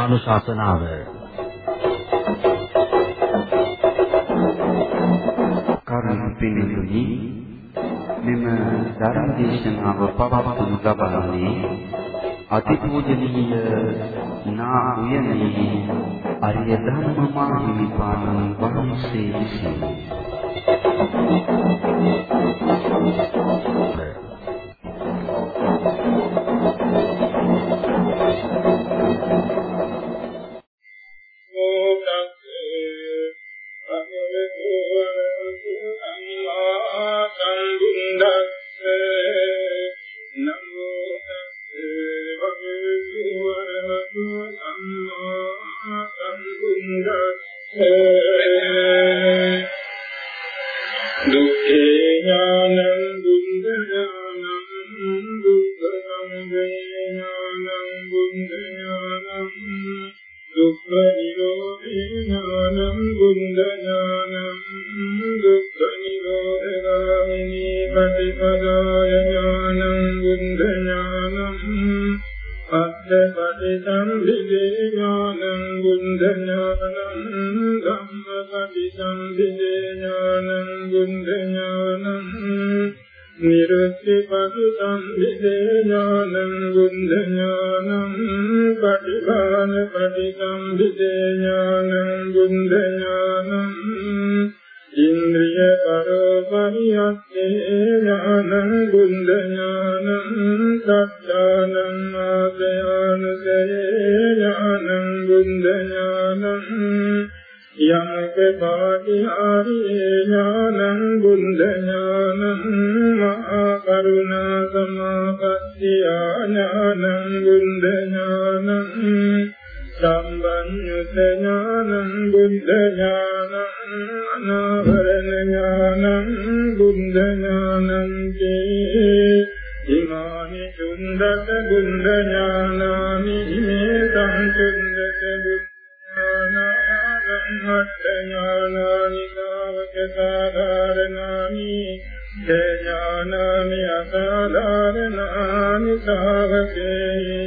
ධර්මානුශාසනාව කරුණාපිනිතුනි මෙම ධර්ම දේශනාව පවත්වනු ලබන්නේ අතිපූජනීය නා උයනේ අරිය ධම්මමා හිමිපාණන් වහන්සේ විසිනි. ඥානං බුද්ධ ඥානං සත්තානං ආදයානසේ ඥානං බුද්ධ ඥානං යමකපාටිහාරේ ඥානං බුද්ධ ඥානං මහා කරුණා සමාපත්තිය ඥානං බුද්ධ ඥානං සම්බන්ත ඥානං බුද්ධ ඥානං අනාවරණ ඥානං බුද්ධ ඥානං චේ ඉමානි සුන්දත බුද්ධ ඥානානි මේ සංසුන්දත බුද්ධානාගං හට්ඨ ඥානානි නාවක සාධාරණානි ඥානානි අසාධාරණානි සාවකේති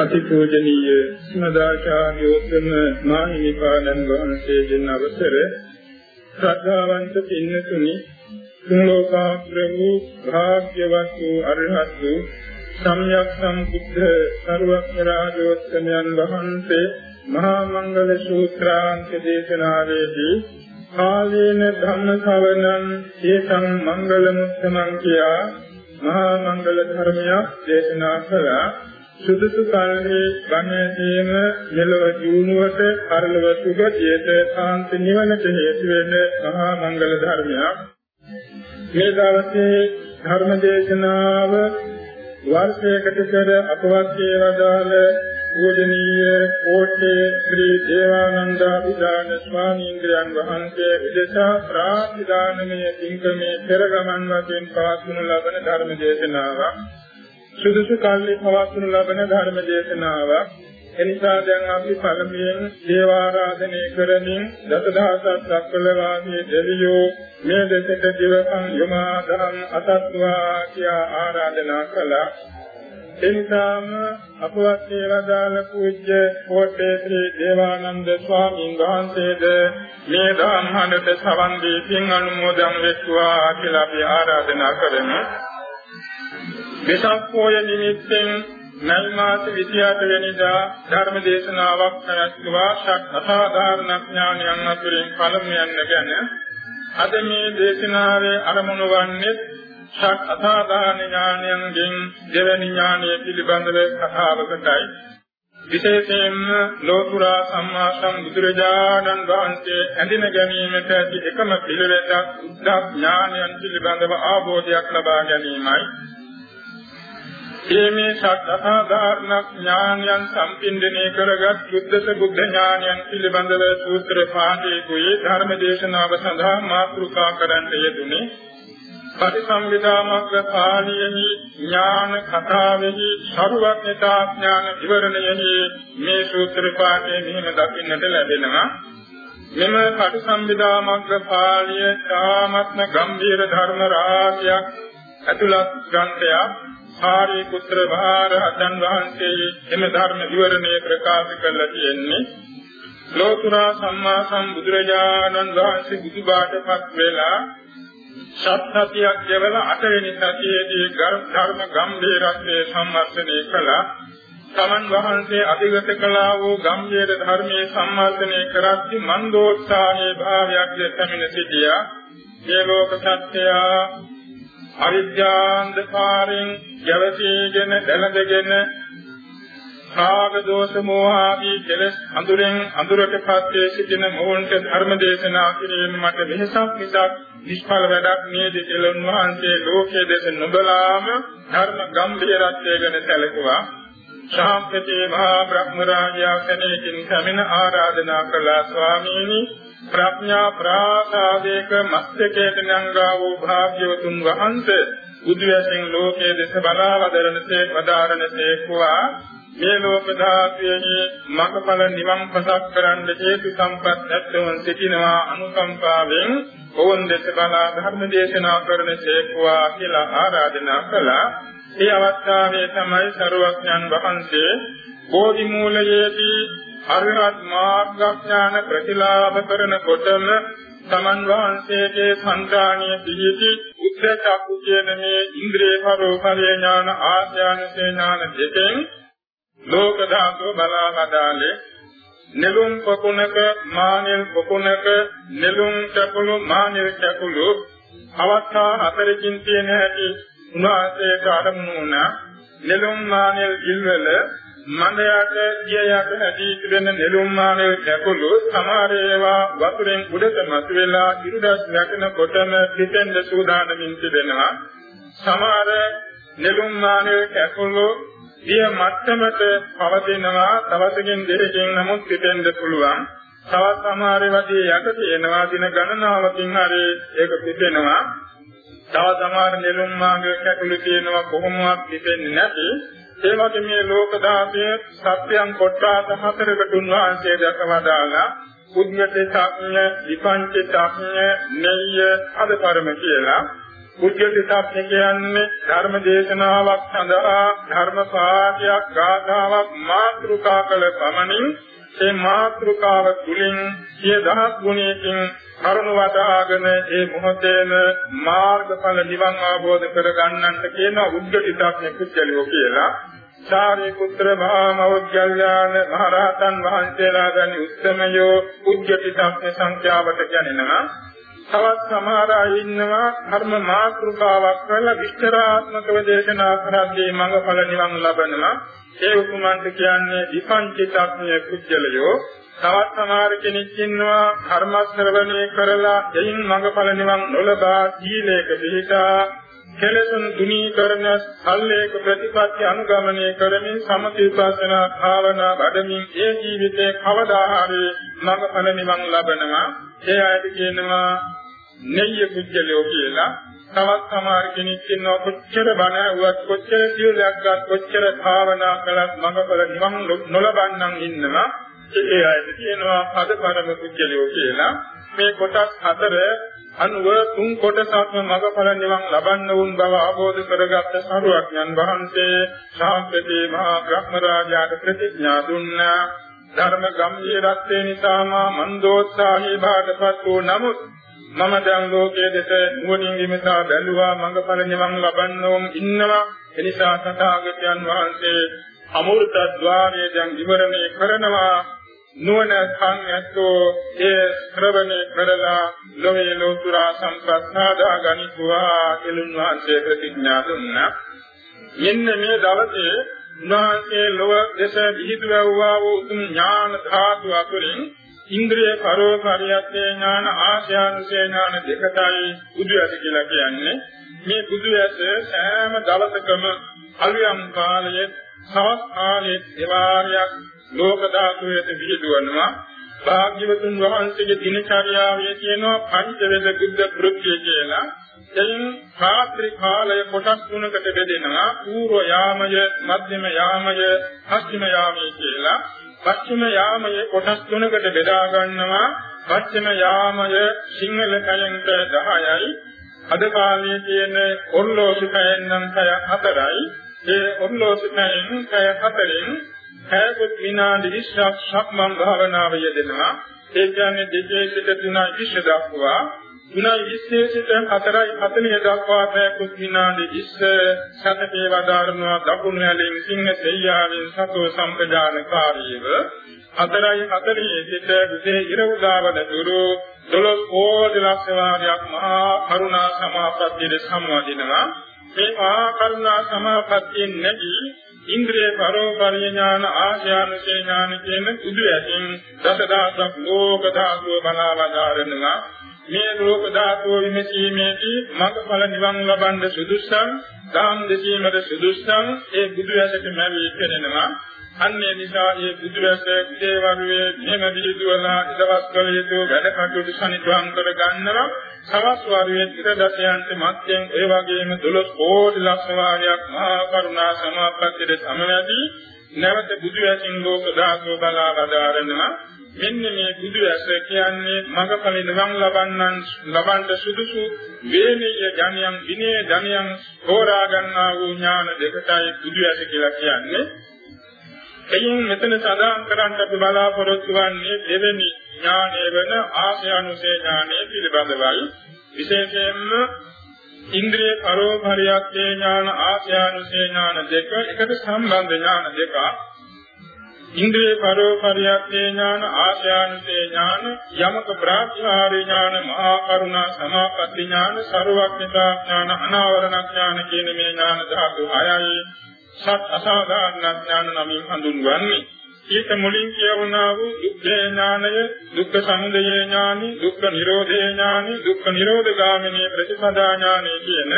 අතිපූජනීය සමදාචාර්යෝත්තම මාහිමිපාණන් වහන්සේගෙන් අවසර ශ්‍රද්ධාවන්ත පින්නතුනි තුන්ලෝකාග්‍ර වූ භාග්‍යවත් වූ අරහත් වූ සම්්‍යක් සම්බුද්ධ සර්වඥ රාජෝත්තමයන් වහන්සේ මහා මංගල සූත්‍රාන්ත දේශනාවේදී කාලේන ධම්ම ශ්‍රවණං හේතං මංගල මුත්තමං කියා මහා මංගල ධර්මයක් දේශනා කළා. සුදුසු කල්හි ගණේදීම මෙලොව ජීවුවට පරලොව සුගතියට කාන්ත නිවනට හේතු වෙන මහා මංගල ධර්මයක්. මේ දවසේ ධර්ම දේශනාව වර්ෂයකට පෙර අපවත් වේවදාල පූජනීය කෝට්ටේ ශ්‍රී දේවානන්ද විදාන ස්වාමීන් වහන්සේ විදේශා ප්‍රාතිදානමය පින්කමේ පෙරගමන් වශයෙන් පවත්වනු ලබන ධර්ම දේශනාවක්. සුදුසු කල්ලි පවත්වනු ලබන ධර්ම දේශනාවක්. එනිසා දැන් අපි පළමුවෙන් දේවාරාධනය කරමින් දසදහසක් සක්වල වාසී දෙවියෝ මේ දෙසට දිවකම් යමා දහම් අසත්වා කියා ආරාධනා කළා. එනිසාම අපවත් වේවදාල පූජ්‍ය කෝට්ටේ ශ්‍රී දේවානන්ද ස්වාමීන් වහන්සේද මේ ධම්මහඬට සවන් දී පින් අනුමෝදන් වෙත්වා කියලා අපි ආරාධනා කරමු. වෙසක් පොය නිමිත්තෙන් නැල් මාස 28 වෙනිදා ධර්ම දේශනාවක් පැවැත්වුවා. ෂක් අසාධාරණ ඥානයන් අතුරින් පළමුවෙන් ගැන අද මේ දේශනාවේ අරමුණු වන්නේ ෂක් අසාධාරණ ඥානයන්ගෙන් දෙවැනි ඥානය පිළිබඳව කතාවකටයි. විශේෂයෙන්ම ලෝතුරා සම්මා සම්බුදුරජාණන් වහන්සේ ඇඳින ගැනීමට ඇති එකම පිළිවෙතක් උද්දක් ඥානයන් පිළිබඳව අවබෝධයක් ලබා ගැනීමයි. මේ සත්‍යාධාරණ ඥානයන් සම්පින්දනය කරගත් බුද්ධස බුද්ධ ඥානයන් පිළිබඳව සූත්‍ර පාඨයේ ධර්ම දේශනාව සඳහා මාතෘකා කරන්න යෙදුනේ. පරිසංවිදාමග්ග පාළියෙහි ඥාන කතාවෙහි සරුවක්ඥතා ඥාන විවරණයෙහි මේ සූත්‍ර පාඨයේ මෙහෙම දකින්නට ලැබෙනවා. මෙම පරිසංවිදාමග්ග පාළිය සාමත්ම ගම්භීර ධර්ම රාශියක් ඇතුළත් ග්‍රන්ථයක්. ආරි පුත්‍ර භාරහතන් වහන්සේ එම ධර්ම විවරණය ප්‍රකාශ කළා තියෙන්නේ ලෝතුරා සම්මා සම්බුදුරජාණන් වහන්සේ බුදුබාටපත් වෙලා සත්‍යතියක් කියවල අටවෙනි සතියේදී ධර්ම ගම්භීරත්වයේ සම්වර්ධනය කළා. තමන් වහන්සේ අධිගත කළා වූ ගම්භීර ධර්මයේ සම්වර්ධනය කරද්දී මන්දෝත්සාහයේ භාවයක් දෙතමින සිටියා. මේ ලෝක සත්‍යය අවිද්‍යාන්ධකාරයෙන් යවසීගෙන දැලඳගෙන රාග දෝෂ මෝහ ආදී කෙලෙස් අඳුරෙන් අඳුරටපත් වේ සිටින මොවුන්ට ධර්ම දේශනා කිරීම මට වෙහසක් මිසක් නිෂ්ඵල වැඩක් නේද කියලා උන්වහන්සේ ලෝකයේ දෙස නොබලාම ධර්ම ගම්භීරත්වය ගැන සැලකුවා. ශාම්පතේ මහා බ්‍රහ්ම රාජයා කෙනෙක්ින් කමින ආරාධනා කළා ස්වාමීනි ප්‍රඥා ප්‍රාසාදේක මස්තකේත නංගා වූ භාග්‍යවතුන් වහන්සේ බුදු වශයෙන් ලෝකයේ දෙස බලා වදරනසේ වදාරනසේ කුවා මේ ලෝක ධාතුවේ මඟඵල නිවන් පසක් කරන්න හේතු සම්පත් නැත්නම් සිටිනවා අනුකම්පාවෙන් ඕන් දෙස බලා ධර්ම දේශනා කරන සේක්වා කියලා ආරාධනා කළා. ඒ අවස්ථාවේ තමයි සරුවඥන් වහන්සේ බෝධි මූලයේදී අරිහත් මාර්ගඥාන ප්‍රතිලාභ කරනකොටම තමන් වහන්සේගේ සංගාණීය පිහිටි උද්දච්ච කියන මේ ඉන්ද්‍රිය පරෝපරේ ඥාන ආඥානසේ ඥාන දෙකෙන් ලෝක ධාතුව බලා හදාලේ නෙළුම් පොකුණක මානෙල් පොකුණක නෙළුම් චකුළු මානෙල් චකුළු අවස්ථා හතරකින් තියෙන හැටි උන්වහන්සේට අරමුණු වුණා. නෙළුම් මානෙල් ඉල්වල මන්දයට ගියයට හැදී තිබෙන නෙළුම් මානෙල් චකුළු සමහර ඒවා වතුරෙන් උඩට මතුවලා ඉරුදස් නැටෙනකොටම පිටෙන්ද සූදානමින් තිබෙනවා. සමහර නෙළුම් මානෙල් චකුළු සිය මට්ටමට පවතිනවා. තවසකින් දෙකකින් නමුත් පිටෙන්න පුළුවන්. තවත් සමහර වගේ යට තියෙනවා. දින ගණනාවකින් හරි ඒක පිටෙනවා. තව සමහර නෙළුම් මාගේ කැටළු තියෙනවා. කොහොමවත් පිටෙන්නේ නැති. ඒ වගේ මේ ලෝක ධාතයේ සත්‍යයන් කොටස හතරකට උන්වහන්සේ දක්වදාලා උද්ගත සාඥ විපංච සාඥ නෙය්‍ය අදපරම කියලා. උද්‍යතිසත්‍ය කියන්නේ ධර්ම දේශනාවක් සඳහා ධර්ම පාඨයක් ගාථාවක් මාතෘකා කළ පමණින් ඒ මාතෘකාව තුලින් සිය දහස් ගුණයකින් කරුණ වදාගෙන ඒ මොහොතේම මාර්ගඵල නිවන් අවබෝධ කර ගන්නන්ට කියන උද්ගතිසත්‍ය කුච්චලියෝ කියලා සාරිපුත්‍ර මහා මෞද්ගල්‍යාන මහරහතන් වහන්සේලා ගැන උත්තමයෝ උද්ගතිසත්‍ය සංඛ්‍යාවට ගණනනවා තවත් සමහර අය ඉන්නවා ධර්ම මාතෘකාවක් කරලා විස්තරාත්මකව දේශනා කරද්දී මඟඵල නිවන් ලබනවා. ඒ උතුමන්ට කියන්නේ විපංචිතඥ කුජලයෝ තවත් සමහර කෙනෙක් ඉන්නවා ධර්ම ශ්‍රවණය කරලා එයින් මඟඵල නිවන් නොලබා සීලයක පිළිපදා කෙලෙසුන් දුනී කරන සල්ලේක ප්‍රතිපත්ති අනුගමනය කරමින් සමථ විපස්සනා භාවනා වඩමින් ඒ ජීවිතේ කවදා හරි මඟඵල නිවන් ලබනවා. ඒ අයට කියනවා නෙయ్య කුජලයෝ කියලා. තවත් සමහර කෙනෙක් ඉන්නවා කොච්චර බණ ඇහුවත් කොච්චර සියලුයක් ගත් කොච්චර භාවනා කළත් මඟඵල නිවන් නොලබන්නම් ඉන්නවා. ඒ අයට කියනවා පදපරම කුජලයෝ කියලා. මේ කොටස් හතර අනුව තුන් කොටසක්ම මඟඵල නිවන් ලබන්න වුන් බව අවබෝධ කරගත්ත සරුවඥන් වහන්සේ ශාස්ත්‍රයේ මහා බ්‍රහ්ම රාජයාට ප්‍රතිඥා දුන්නා. ධර්ම ගම්භීරත්වයේ නිසාම මන්දෝත්සාහී භාගපත් වූ නමුත් මම දැන් ලෝකයේ දෙස නුවණින් විමසා බැලුවා මඟඵල නිවන් ලබන්නෝම් ඉන්නවා. එනිසා තථාගතයන් වහන්සේ අමෘත ద్వාරයේ දැන් විවරණය කරනවා. නුවණ සංයතෝ ඒ ශ්‍රවණය කරලා ලෝකේ ලෝතුරා සම්පත් සාදා ගනිත්වා කෙලුන් වහන්සේ ප්‍රතිඥා දුන්නා. මෙන්න මේ දවසේ උන්වහන්සේ ලොව දෙස විහිදුවවා වූ උතුම් ඥාන ධාතු අතුරින් ඉන්ද්‍රිය පරෝපරියත්තේ ඥාන ආශ්‍යානුසේ ඥාන දෙකටයි බුදු ඇස කියලා කියන්නේ. මේ බුදු ඇස සෑම දවසකම අලියම් කාලයේ සවස් කාලයේ දෙවාරයක් ලෝක ධාතුවේද විහිදුවනවා භාග්‍යවතුන් වහන්සේගේ දිනචර්යාවේ කියනවා පංචවේද බුද්ධ කෘත්‍ය කියලා. එයින් රාත්‍රී කාලය කොටස් තුනකට බෙදෙනවා. పూర్ව යාමය, මධ්‍යම යාමය, පස්චිම යාමය කියලා. පස්චිම යාමය කොටස් තුනකට බෙදා ගන්නවා. පස්චිම යාමය සිංහල කලෙන්ට 10යි. අද කාලයේ තියෙන ඔර්ලෝසු කයෙන් නම් කය 4යි. ඒ ඔර්ලෝසු කයෙන් කය 4ෙන් හැවොත් විනාඩි 20ක් සක්මන් භාවනාව යෙදෙනවා. ඒ කියන්නේ දෙකේ සිට 3යි 20 දක්වා 3යි 20 සිට 4යි 40 දක්වා පැයකුත් විනාඩි 20 සතපේ වදාරනවා දකුණු ඇලෙන් සිංහ සෙයියාවෙන් සතෝ සම්පජානකාරීව 4යි 40 සිට විසේ ඉරවදාවන දුරු දොළොස් කෝටි ලක්ෂ වාරයක් මහා කරුණා සමාපත්තියේ සම්වදිනවා. මේ මහා කරුණා සමාපත්තියෙන් නැගී ඉන්ද්‍රිය පරෝපරිය ඥාන ආශානුසේ ඥාන කියන උදු ඇතින් දසදහසක් ලෝක ධාතුව බලාවදාරනවා මේ ලෝක ධාතුව විමසීමේදී මඟඵල නිවන් ලබන්න සුදුසුම් දාම් දෙසීමට සුදුසුම් ඒ බුදු ඇසට මැවි පෙනෙනවා. අන්නේ නිසා මේ බුදු ඇස දේවරුවේ මෙම දිදුවලා දවස් කල යුතු වැඩ කටයුතු සනිටුම් කර ගන්නවා සවස් වරුවේ ඉර දසයන්ට මැත්තෙන් ඒ වගේම 12 කෝටි ලක්ෂ වාරයක් මහා කරුණා සමාපත්තියේ සමවැදී නැවත බුදු ඇසින් ලෝක ධාතුව බලා වදාරනවා මෙන්න මේ බුදු ඇස කියන්නේ මඟඵල නිවන් ලබන්නන් ලබන්න සුදුසු වේමීය ඥානයන් විනය ඥානයන් හෝරා ගන්නා වූ ඥාන දෙකටයි බුදු ඇස කියලා කියන්නේ. එයින් මෙතන සඳහන් කරන්න අපි බලාපොරොත්තු වන්නේ දෙවෙනි ඥානය වෙන ආශ්‍රයනුසේ ඥානය පිළිබඳවයි. විශේෂයෙන්ම ඉන්ද්‍රිය පරෝපරියක්ඛේ ඥාන ආශ්‍රයනුසේ ඥාන දෙක එකට සම්බන්ධ ඥාන දෙකක්. ඉන්ද්‍රිය පරෝපරියත්තේ ඥාන ආශ්‍යානුසේ ඥාන යමක ප්‍රාතිහාරී ඥාන මහා කරුණා සමාපatti ඥාන ਸਰවඥතා ඥාන අනාවරණ ඥාන කියන මේ ඥාන ධාතු හයයි සත් අසාධාරණ ඥාන නමින් හඳුන්වන්නේ ඊට මුලින් කියවුණා වූ දුක්ඛ ඥානය දුක්ඛ සමුදය ඥානි දුක්ඛ නිරෝධේ ඥානි දුක්ඛ නිරෝධගාමිනී ප්‍රතිපදා ඥානි කියන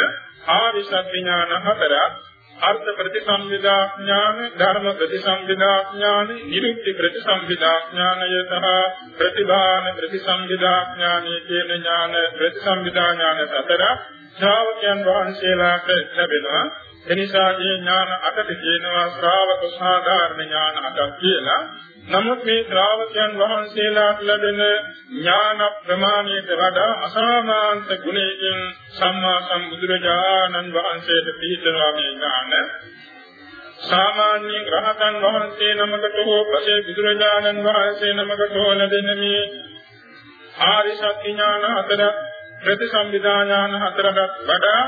ආවිසත් ඥාන හතරක් අර්ථ ප්‍රතිසංවිදා ඥාන, ධර්ම ප්‍රතිසංවිදා ඥාන, නිරුක්ති ප්‍රතිසංවිදා ඥානය සහ ප්‍රතිභාන ප්‍රතිසංවිදා ඥානය කියන ඥාන ප්‍රතිසංවිදා ඥාන සතර ශ්‍රාවකයන් වහන්සේලාට ලැබෙනවා. එනිසා මේ ඥාන අටට කියනවා ශ්‍රාවක සාධාරණ ඥාන අටක් කියලා. නමුත් මේ ශ්‍රාවකයන් වහන්සේලාට ලැබෙන ඥාන ප්‍රමාණයට වඩා අසාමාන්ත ගුණයකින් සම්මා සම්බුදුරජාණන් වහන්සේට පිහිටනවා මේ ඥාන. සාමාන්‍යයෙන් රහතන් වහන්සේ නමකට හෝ පසේ බුදුරජාණන් වහන්සේ නමකට හෝ ලැබෙන මේ ආරි සත්‍ය ඥාන හතර ප්‍රතිසම්විදා ඥාන හතරකට වඩා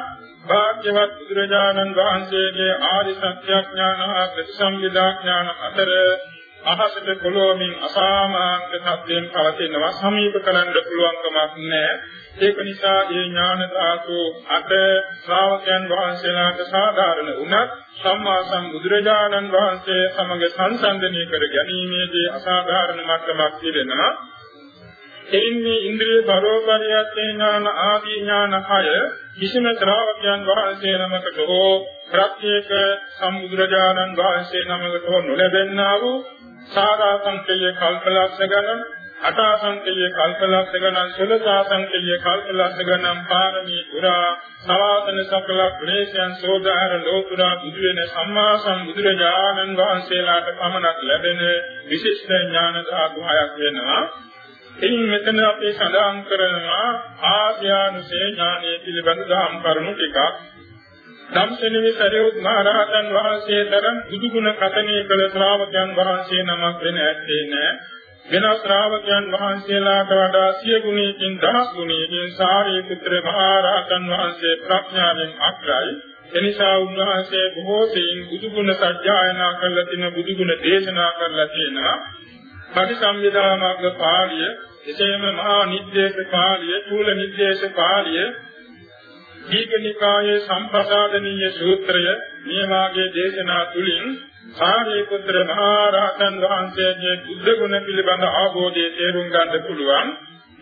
භාග්‍යවත් බුදුරජාණන් වහන්සේගේ ආරි සත්‍ය ඥාන හා ප්‍රතිසම්විදා ඥාන හතර අහසට පොළොවමින් අසාමාන්ත සත්‍යයෙන් පවතිනවා. සමීප කරන්න පුළුවන් කමක් නැහැ. ඒක නිසා මේ ඥාන ධාතු අට ශ්‍රාවකයන් වහන්සේලාට සාධාරණ වුණත් සම්මා සම්බුදුරජාණන් වහන්සේ සමග සංසන්දනය කර ගැනීමේදී අසාධාරණ මට්ටමක් තිබෙනවා. එින්නේ ඉන්ද්‍රිය පරෝපරියත් ඥාන ආදී ඥාන හය කිසිම ශ්‍රාවකයන් වහන්සේ නමකට හෝ ප්‍රත්‍යේක සම්බුදුරජාණන් වහන්සේ නමකට හෝ නොලැබෙන්නා වූ සාරා සංකේය කල්පලක්ෂ ගණන් අටා සංකේය කල්පලක්ෂ ගණන් සුලසා සංකේය කල්පලක්ෂ ගණන් පාරමී පුරා සවාතන සකල ක්ලේශයන් සෝදාර ලෝතුරා බුදු වෙන සම්මා සම්බුදුරජාණන් වහන්සේලාට පමණක් ලැබෙන විශිෂ්ට ඥාන ධාතු හයක් වෙනවා. එයින් මෙතන අපි සඳහන් කරනවා ආර්යානුසේ ඥානයේ පිළිබඳ දහම් කරුණු ටිකක් ධම්සෙනෙහි සරියුත් මහ රහතන් වහන්සේ තරම් බුදු ගුණ කතනය කළ ශ්‍රාවකයන් වහන්සේ නමක් වෙන ඇත්තේ නෑ. වෙන ශ්‍රාවකයන් වහන්සේලාට වඩා සිය ගුණයකින් දහස් ගුණයකින් සාරිපුත්‍ර මහ රහතන් වහන්සේ ප්‍රඥාවෙන් අග්‍රයි. එනිසා උන්වහන්සේ බොහෝ සෙයින් බුදු ගුණ සත්‍යයනා කරලා තින බුදු ගුණ දේශනා කරලා තියෙනවා. පටිසම්භිදාමග්ග පාළිය, එසේම මහා නිද්දේශ පාළිය, චූල නිද්දේශ පාළිය දීඝනිකායේ සම්ප්‍රසාදනීය සූත්‍රය මේ වාගේ දේශනා තුලින් සාරිපුත්‍ර මහ රහතන් වහන්සේගේ බුද්ධ ගුණ පිළිබඳ අවබෝධය තේරුම් ගන්න පුළුවන්.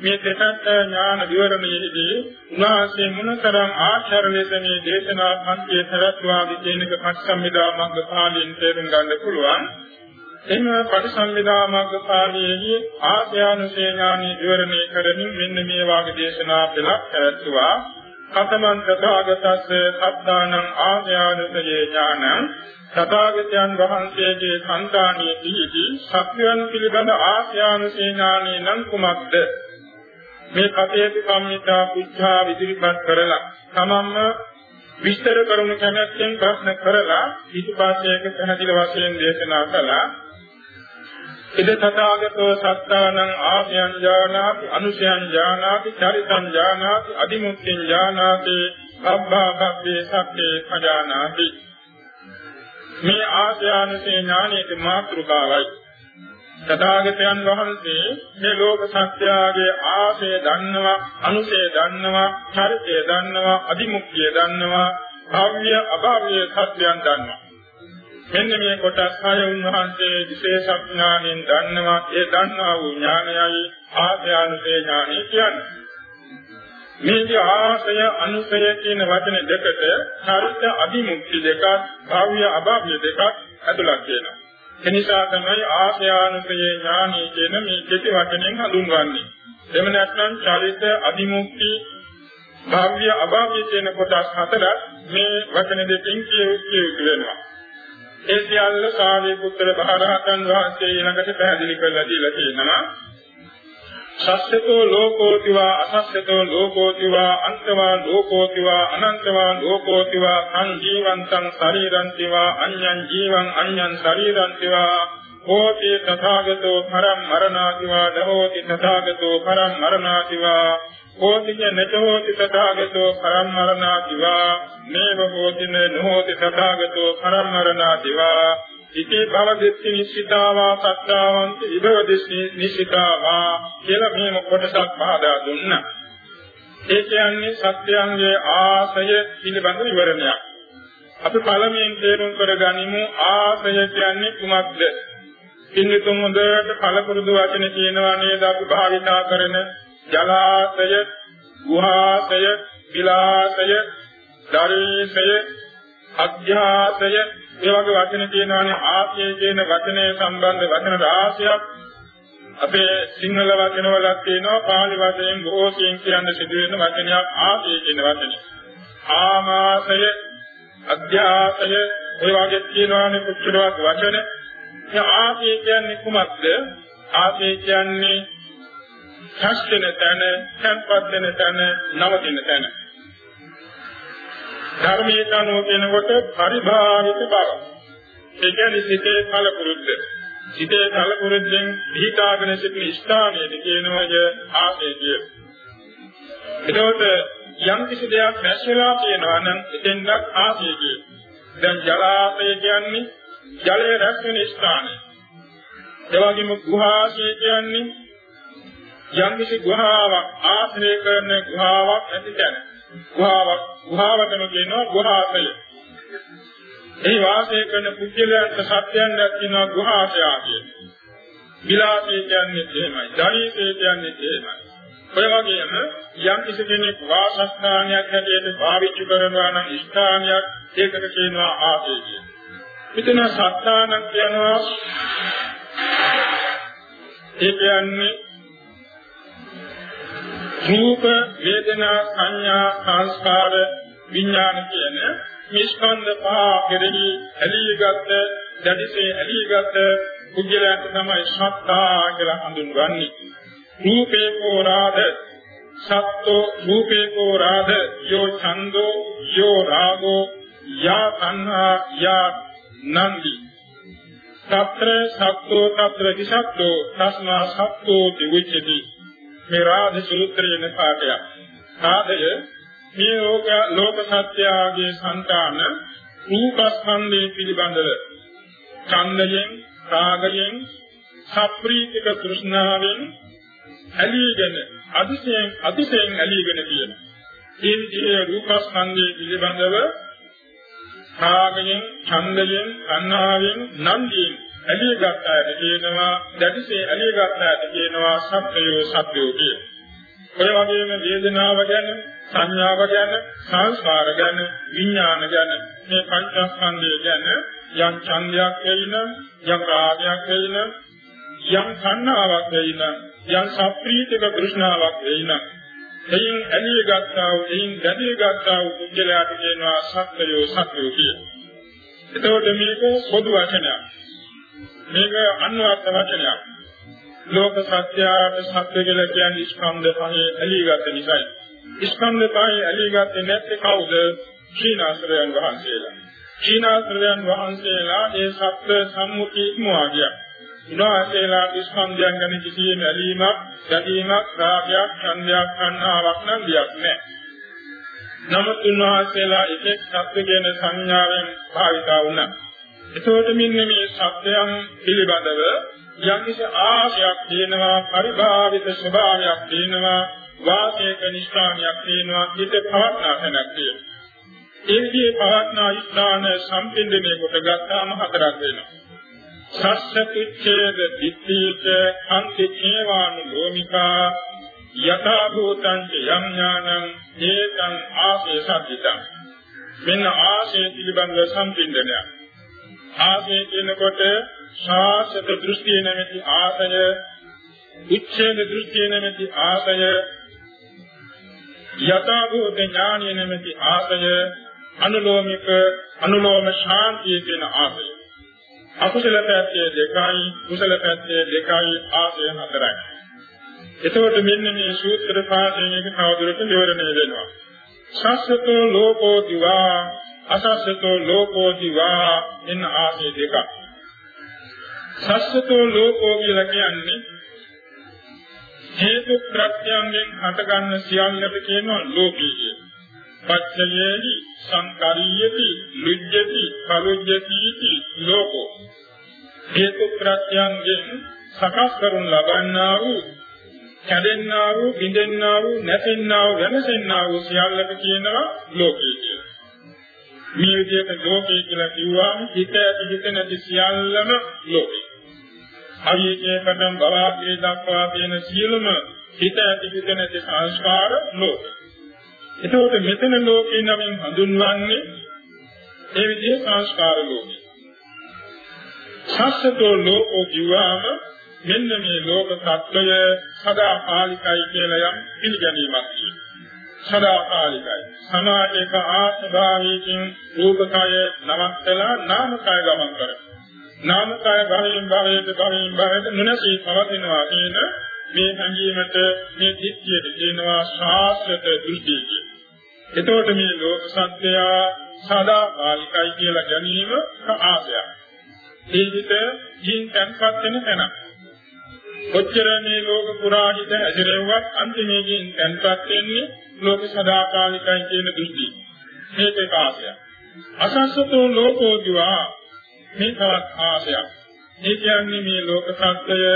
මේ දෙසත් ඥාන විවරණයේදී උන්වහන්සේ මොනතරම් ආචාර්යලෙසනේ දේශනා පන්තියේ තරත්වා විදේනක පස්සම්මිදා මග්ග පාළියෙන් තේරුම් ගන්න පුළුවන්. එම පරිසම්මිදා මග්ග පාළියේදී ආශ්‍යානුසේ ඥානෙ විවරණය කරමින් මෙන්න මේ වාගේ දේශනා පෙළක් පැවැත්වුවා කතමං තථාගතස්ස සද්ධානං ආඥානුසයේ ඥානං. තථාගතයන් වහන්සේගේ සංකාණී පිහිටි සත්‍යයන් පිළිබඳ ආඥානුසේ ඥානෙ නම් කුමක්ද? මේ කටේතු කම්මිතා පුච්ඡා විදිරිපත් කරලා තමන්ම විස්තර කරුණු කැමැත්තෙන් ප්‍රශ්න කරලා ඊට පස්සේ ඒක පැහැදිලි වශයෙන් දේශනා කළා. ඉද තථාගතෝ සත්තානං ආභයං ඥානාති අනුසයං ඥානාති චරිතං ඥානාති අදිමුක්ඛං ඥානාති අබ්බා කබ්බේ සක්කේ පජානාති. මේ ආශ්‍යානුසේ ඥානයේ මාතෘකාවයි. තථාගතයන් වහන්සේ මේ ලෝක සත්‍යයේ ආශය දන්නවා අනුශය දන්නවා චරිතය දන්නවා අදිමුක්තිය දන්නවා භාව්‍ය අභාව්‍ය සත්‍යයන් දන්නවා. මෙන්න මේ කොටස් හය උන්වහන්සේ විශේෂ ඥාණයෙන් දන්නවා ඒ දන්නා වූ ඥානයයි ආශ්‍යානුසේ ඥානය කියන්නේ මේකේ ආශය අනුසය කියන වචන දෙකට චරිත අදිමුක්ති දෙකක් භාව්‍ය අභාව්‍ය දෙකක් ඇතුළත් වෙනවා එනිසා තමයි ආශ්‍රයානුසයේ ඥානය කියන මේ දෙක වචනෙන් හඳුන්වන්නේ. එමෙ නැත්නම් චරිත අධිමුක්ති භාව්‍ය අභාව්‍ය කියන කොටස් හතරක් මේ වචන දෙකෙන් කියු වෙනවා. ඒ සියල්ල සාවේ පුත්‍ර බහරහතන් වහන්සේ ළඟට පැහැදිලි කරලා දීලා තියෙනවා. සත්‍යතෝ ලෝකෝතිවා අසත්‍යතෝ ලෝකෝතිවා අන්තවා ලෝකෝතිවා අනන්තවා ලෝකෝතිවා සංජීවන්තං ශරීරන්තිවා අඤ්ඤං ජීවං අඤ්ඤං ශරීරන්තිවා හෝති තථාගතෝ පරම් මරණාතිවා දහෝති තථාගතෝ පරම් මරණාතිවා හෝති නචෝති තථාගතෝ පරම් මරණාතිවා නේව හෝති නෝති තථාගතෝ පරම් මරණාතිවා ඉතේ භව දෙත්ති නිශ්චිතාවා සත්‍යාවන්ත ඉදව දෙස්සි නිශ්චිතාවා කියලා මෙහෙම කොටසක් පහදා දුන්නා. ඒ කියන්නේ සත්‍යයන්ගේ ආශය පිළිබඳ විවරණයක්. අපි පළමුවෙන් තේරුම් කරගනිමු ආශය කියන්නේ කුමක්ද? පින්විතුන් හොඳට කලපුරුදු වචන කියනවා නේද අපි භාවිතා කරන ජලාශය, ගුහාශය, විලාසය, දරීශය, අධ්‍යාසය ඒ වගේ වචන කියනවානේ ආශ්‍රය කියන වචනේ සම්බන්ධ වචන රාශියක් අපේ සිංහල වචන වලක් තියෙනවා පාලි වචනෙන් බොහෝසියෙන් කියන්න සිදු වෙන වචනයක් ආශ්‍රය කියන වචනේ. ආමාශය අධ්‍යාසය ඒ වගේ කියනවානේ කුච්චලවත් වචන. ඒ ආශ්‍රය කියන්නේ කුමක්ද? ආශ්‍රය කියන්නේ ශස්ත්‍රන තැන, සම්පත් වෙන තැන, නවතින තැන. ධර්මයේ කනෝ කියනකොට පරිභාවිත බව. ඒ කියන්නේ සිතේ කලපුරුද්ද. සිතේ කලපුරුද්දෙන් හිතාගෙන සිටින ස්ථානයේ කියනවද ආශේතිය. එතකොට යම් කිසි දෙයක් නැස්වලා කියනවා නම් එතෙන්ද ආශේතිය. දැන් ජලාශය කියන්නේ ජලය රැස් වෙන ස්ථානය. ඒ වගේම ගුහාශය කියන්නේ යම් කිසි ගුහාවක් ආශ්‍රය කරන ගුහාවක් ඇති තැන. ගුහාවක් ගුහාවකම කියනවා ගුහාසය. ඒ වාසය කරන පුද්ගලයන්ට සත්‍යයන් දැක්වෙනවා ගුහාසය කියන්නේ. විලාසය කියන්නේ එහෙමයි. දරීසය කියන්නේ එහෙමයි. ඔය වගේම යම් කිසි කෙනෙක් වාසස්ථානයක් හැටියට භාවිත කරනවා නම් ස්ථානයක් ඒකට කියනවා ආසය කියලා. මෙතන සත්තානක් කියනවා ඒ කියන්නේ රූප වේදනා සංඥා සංස්කාර විඥාන කියන මේ ස්කන්ධ පහ කෙරෙහි ඇලීගත් දැඩිසේ ඇලීගත් කුජලයන්ට තමයි සත්තා කියලා හඳුන්වන්නේ. රූපේ කෝරාද සත්तो රූපේ කෝරාද යෝ ඡන්தோ යෝ රාගෝ යා තණ්හා යා නන්දි සත්‍ර සත්‍යෝ තත්‍ර විසත්‍යෝ තස්මා සත්‍යෝ දිවිච්ඡති. මේ රාජ සූත්‍රයේ පාඩය සාධය මේ ලෝක ලෝක සත්‍යාගේ సంతාන රූපස්කන්ධය පිළිබඳව. ඡන්දයෙන් රාගයෙන් සප්‍රීතික තෘෂ්ණාවෙන් ඇලීගෙන අතිශයෙන් අතිශයෙන් ඇලීගෙන තියෙන. ඒ විදිහේ රූපස්කන්ධය පිළිබඳව රාගයෙන් ඡන්දයෙන් අන්නාවෙන් නන්දියෙන් ඇලිය ගත්තාට කියනවා දැඩිසේ ඇලිය ගත්තාට කියනවා සත්‍යෝ සත්‍යෝ කිය. ඔය වගේම වේදනාව ගැන සංඥාව ගැන සංස්කාර ගැන විඥාන ගැන මේ පංචස්කන්ධය ගැන යම් ඡන්දයක් වෙයින යම් රාගයක් වෙයින යම් සංනාවක් වෙයින යම් සප්‍රීතික කෘෂ්ණාවක් වෙයින එයින් ඇලිය ගත්තා වූ එයින් දැඩිය ගත්තා වූ කුජලයට කියනවා සත්‍යෝ සත්‍යෝ කිය. එතකොට මේක පොදු වචනයක්. මේක අන්වර්ථ වචනයක්. ලෝක සත්‍යයට සත්‍ය කියලා කියන්නේ ස්කන්ධ පහේ ඇලීගත් නිසායි. ස්කන්ධ පහේ ඇලීගත්තේ නැත්තේ කවුද? ශීනාශ්‍රයන් වහන්සේලා. ශීනාශ්‍රයන් වහන්සේලා ඒ සත්‍ය සම්මුති ඉක්මවා ගියා. උන්වහන්සේලා ස්කන්ධයන් ගැන කිසියම් ඇලීමක්, ගැටීමක්, රාගයක්, ඡන්දයක්, කන්නාවක් නම් දියක් නැහැ. නමුත් උන්වහන්සේලා එකෙක් සත්‍ය කියන සංඥාවෙන් භාවිතා වුණා. එතකොට මෙන්න මේ සත්‍යයන් පිළිබඳව යම්කිසි ආශයක් තියෙනවා, පරිභාවිත ස්වභාවයක් තියෙනවා, වාසයක නිස්ථානයක් තියෙනවා, හිත පවත්නා තැනක් තියෙනවා. ඒ විදිහේ පවත්නා ස්ථාන සම්පින්දනය කොට ගත්තාම හතරක් වෙනවා. සස්සතුච්ඡේද දිට්ඨිච අන්ති චේවානු ලෝමිකා යථා භූතං යම් ඥානං ඒකං ආසේ සත්‍යිතං මෙන්න ආසේ පිළිබඳව සම්පින්දනය ආසේ කියනකොට ශාසක දෘෂ්ටිය නැමැති ආසය උච්ඡේද දෘෂ්ටිය නැමැති ආසය යථා භූත ඥානය නැමැති ආසය අනුලෝමික අනුලෝම ශාන්තිය කියන ආසය. අකුසල පැත්තේ දෙකයි කුසල පැත්තේ දෙකයි ආසය හතරයි එතකොට මෙන්න මේ සූත්‍ර පාඨයේක තවදුරට විවරණය වෙනවා. සස්සතෝ ලෝකෝ දිවා අසස්සතෝ ලෝකෝ දිවා එන්න ආසේ දෙක. සස්සතෝ ලෝකෝ කියලා කියන්නේ හේතු ප්‍රත්‍යයෙන් හටගන්න සියල්ලට කියනවා ලෝකී කියලා. පච්චයේහි සංකරියති ලුජ්ජති කලුජ්ජති ලෝකෝ හේතු ප්‍රත්‍යයෙන් සකස් කරන ලබන්නා වූ කැඩෙන්නා වූ, බිඳෙන්නා වූ, නැසෙන්නා වූ, වෙනසෙන්නා වූ සියල්ලක කියනවා ලෝකී කියලා. මේ විදිහට ලෝකී කියලා කිව්වම හිත ඇති හිත නැති සියල්ලම ලෝකී. අවියේ පදම් බවාග්‍රේ දක්වා තියෙන සියලුම හිත ඇති හිත නැති සංස්කාර ලෝකී. එතකොට මෙතන ලෝකේ නමින් හඳුන්වන්නේ ඒ විදිහේ සංස්කාර ලෝකේ. සස්සතෝ ලෝකෝ කිව්වම මෙන්න මේ ලෝක සත්‍යය සදාකාලිකයි කියලා යම් පිළිගැනීමක් තියෙනවා. සදාකාලිකයි. සමාජයක ආස්භාවයෙන් රූපකය නවත්තලා නාමකය ගමන් කරනවා. නාමකය භවයෙන් භවයට භවයෙන් භවයට නොනසී පවතිනවා කියන මේ සංජීවත මේ දිට්ඨියට කියනවා ශාස්ත්‍රත දෘෂ්ටි එතකොට මේ ලෝක සත්‍යය සදාකාලිකයි කියලා ගැනීම ආසයක්. ඒ විදිහට ජීන් තැන්පත් වෙන තැනක්. කොච්චර මේ ලෝක පුරා හිත ඇදෙරෙව්වත් අන්තිමේදී තැන්පත් වෙන්නේ ලෝක සදාකාලිකයි කියන දෘෂ්ටි. මේක එක ආශයක්. අසස්සතෝ ලෝකෝ දිවා මේ තවත් ආශයක්. ඒ කියන්නේ මේ ලෝක සත්‍යය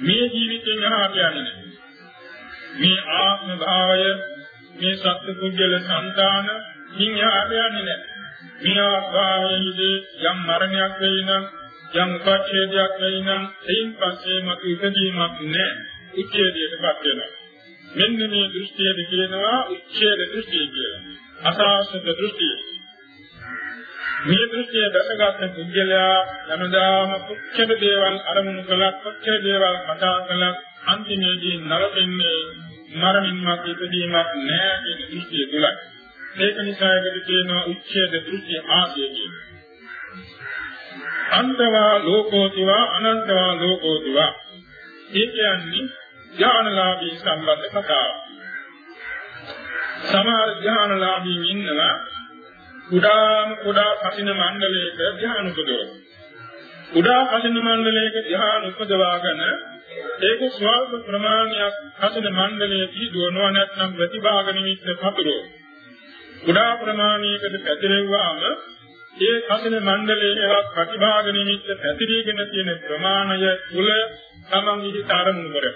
මේ ජීවිතෙන් යහට යන්නේ මේ ආත්ම භාවය මේ සත්‍ය කුජල సంతාන හිංහාට යන්නේ නැහැ. මේ ආත්මාවේදී යම් මරණයක් වෙයි නම් යම් උපච්ඡේදයක් වෙයි නම් එයින් පස්සේ මතු ඉදීමක් නැහැ. උච්ඡේදයටපත් වෙනවා. මෙන්න මේ දෘෂ්ටියද කියනවා උච්ඡේද දෘෂ්ටිය කියලා. අසාසක දෘෂ්ටිය. මේ දෘෂ්ටිය දැකගත් පුද්ගලයා හැමදාම කොච්චර දේවල් අරමුණු කළත් කොච්චර දේවල් කතා කළත් අන්තිමේදී නරකින්නේ මරණින් මතු ඉදීමක් නැහැ කියන දෘෂ්ටිය තුලයි. ඒක නිසා ඒකට කියනවා උච්ඡේද දෘෂ්ටි ආශය කියලා. අන්තවා ලෝකෝතිවා අනන්තවා ලෝකෝතිවා ඒ කියන්නේ ඥානලාභී සම්බන්ධ කතාව. සමහර ඥානලාභී ඉන්නවා කුඩාම කුඩා කසින මණ්ඩලයක ධ්‍යාන උපදවන. කුඩා කසින මණ්ඩලයක ධ්‍යාන උපදවාගෙන ඒක ස්වල්ප ප්‍රමාණයක් කසින මණ්ඩලයේදී දුවනවා නැත්නම් ප්‍රතිභාග නිමිත්ත පතුරෝ. කුඩා ප්‍රමාණයකට පැතිරෙව්වාම ඒ කසින මණ්ඩලයේ ප්‍රතිභාග නිමිත්ත පැතිරීගෙන තියෙන ප්‍රමාණය තුල තමන්ගේ තරමුණු කර.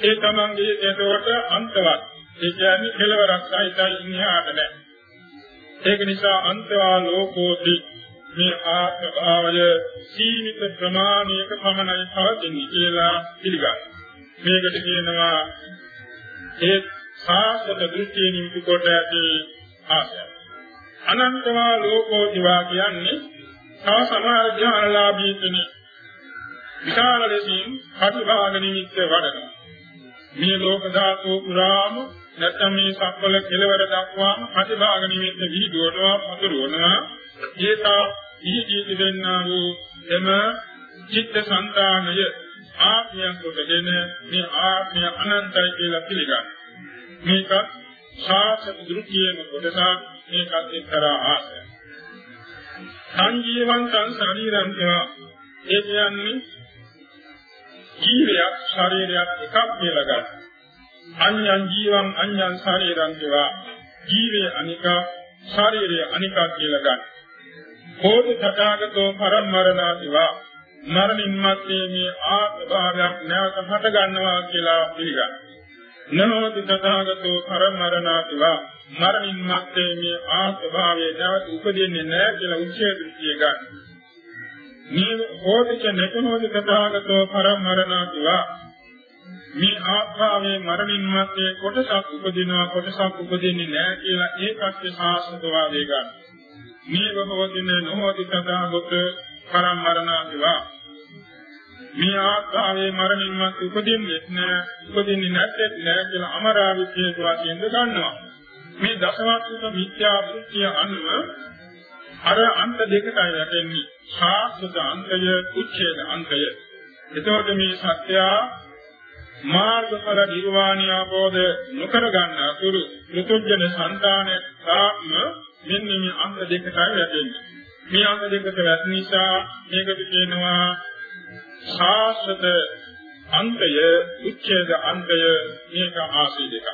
ඒ තමන්ගේ ඒකට අන්තවත්. ඒ කියන්නේ කෙලවරක් සහිතයි ඉන්හාට නැහැ. ඒක නිසා අන්තවා ලෝකෝති මේ ආත්මභාවය සීමිත ප්‍රමාණයක පමණයි පවතින්නේ කියලා පිළිගන්න. මේකට කියනවා ඒ සාසක දෘෂ්ටියෙන් යුතු කොට ඇති ආශය. අනන්තවා ලෝකෝ දිවා කියන්නේ තව සමහර ඥානලාභී කෙනෙක් විශාල ලෙසින් ප්‍රතිභාග නිමිත්ත වඩනවා. මේ ලෝක ධාතු පුරාම නැත්නම් මේ සක්වල කෙලවර දක්වාම ප්‍රතිභාග නිමිත්ත විහිදුවනවා පතුරවනවා. ඒතා ඉහිදී තිබෙනා වූ එම චිත්ත සංතානය ආත්මයක් කොටගෙන මේ ආත්මය අනන්තයි කියලා පිළිගන්න. මේක ශාසක දෘෂ්ටියේම කොටසක් මේකත් එක්තරා ආසය. සංජීවං සංසාරීරං ඒ කියන්නේ ජීවයක් ශරීරයක් එකක් කියලා ගන්න. අඤ්ඤං ජීවං අඤ්ඤං ශරීරං කියලා ජීවේ අනික ශරීරය අනික කියලා ගන්න. කෝප තථාගතෝ පරමරණාතිවා මරණින් මත්තේ මේ ආත්මභාවයක් නැවත හට ගන්නවා කියලා පිළිගන්න. නමෝති තථාගතෝ පරමරණාතිවා මරණින් මත්තේ මේ ආත්මභාවය නැවත උපදින්නේ නැහැ කියලා උච්චේ දෘෂ්ටිය ගන්න. මේ හෝතිච නකමෝති තථාගතෝ පරමරණාතිවා මේ ආත්මාවේ මරණින් මත්තේ කොටසක් උපදිනවා කොටසක් උපදින්නේ නැහැ කියලා ඒකත් සාස්ත්‍රවාදී ගන්න. මේ බොහෝදින නොහොති තථාගත පරමරණාතිවා මේ ආත්මාවේ මරණින් මත්තේ උපදින්නේ නැහැ උපදින්නේ නැත්තේ නැහැ කියලා අමරාවිච්ඡේ වශයෙන් ගන්නවා. මේ දසවස්තුක මිත්‍යා දෘෂ්ටිය අනුව අර අන්ත දෙකටයි වැටෙන්නේ. ශාස්ත්‍ර අන්තය, උච්ඡේද අන්තය. එතකොට මේ සත්‍යා මාර්ගඵල නිර්වාණය අවබෝධ නොකර ගන්න අතුරු ඍතුජන సంతානයේ සාත්ම මෙන්න මේ අංග දෙකටයි වැටෙන්නේ. මේ අංග දෙකට වැටෙන නිසා මේකට කියනවා ශාස්ත්‍ර අන්තය, උච්ඡේද අන්තය මේක ආසී දෙකක්.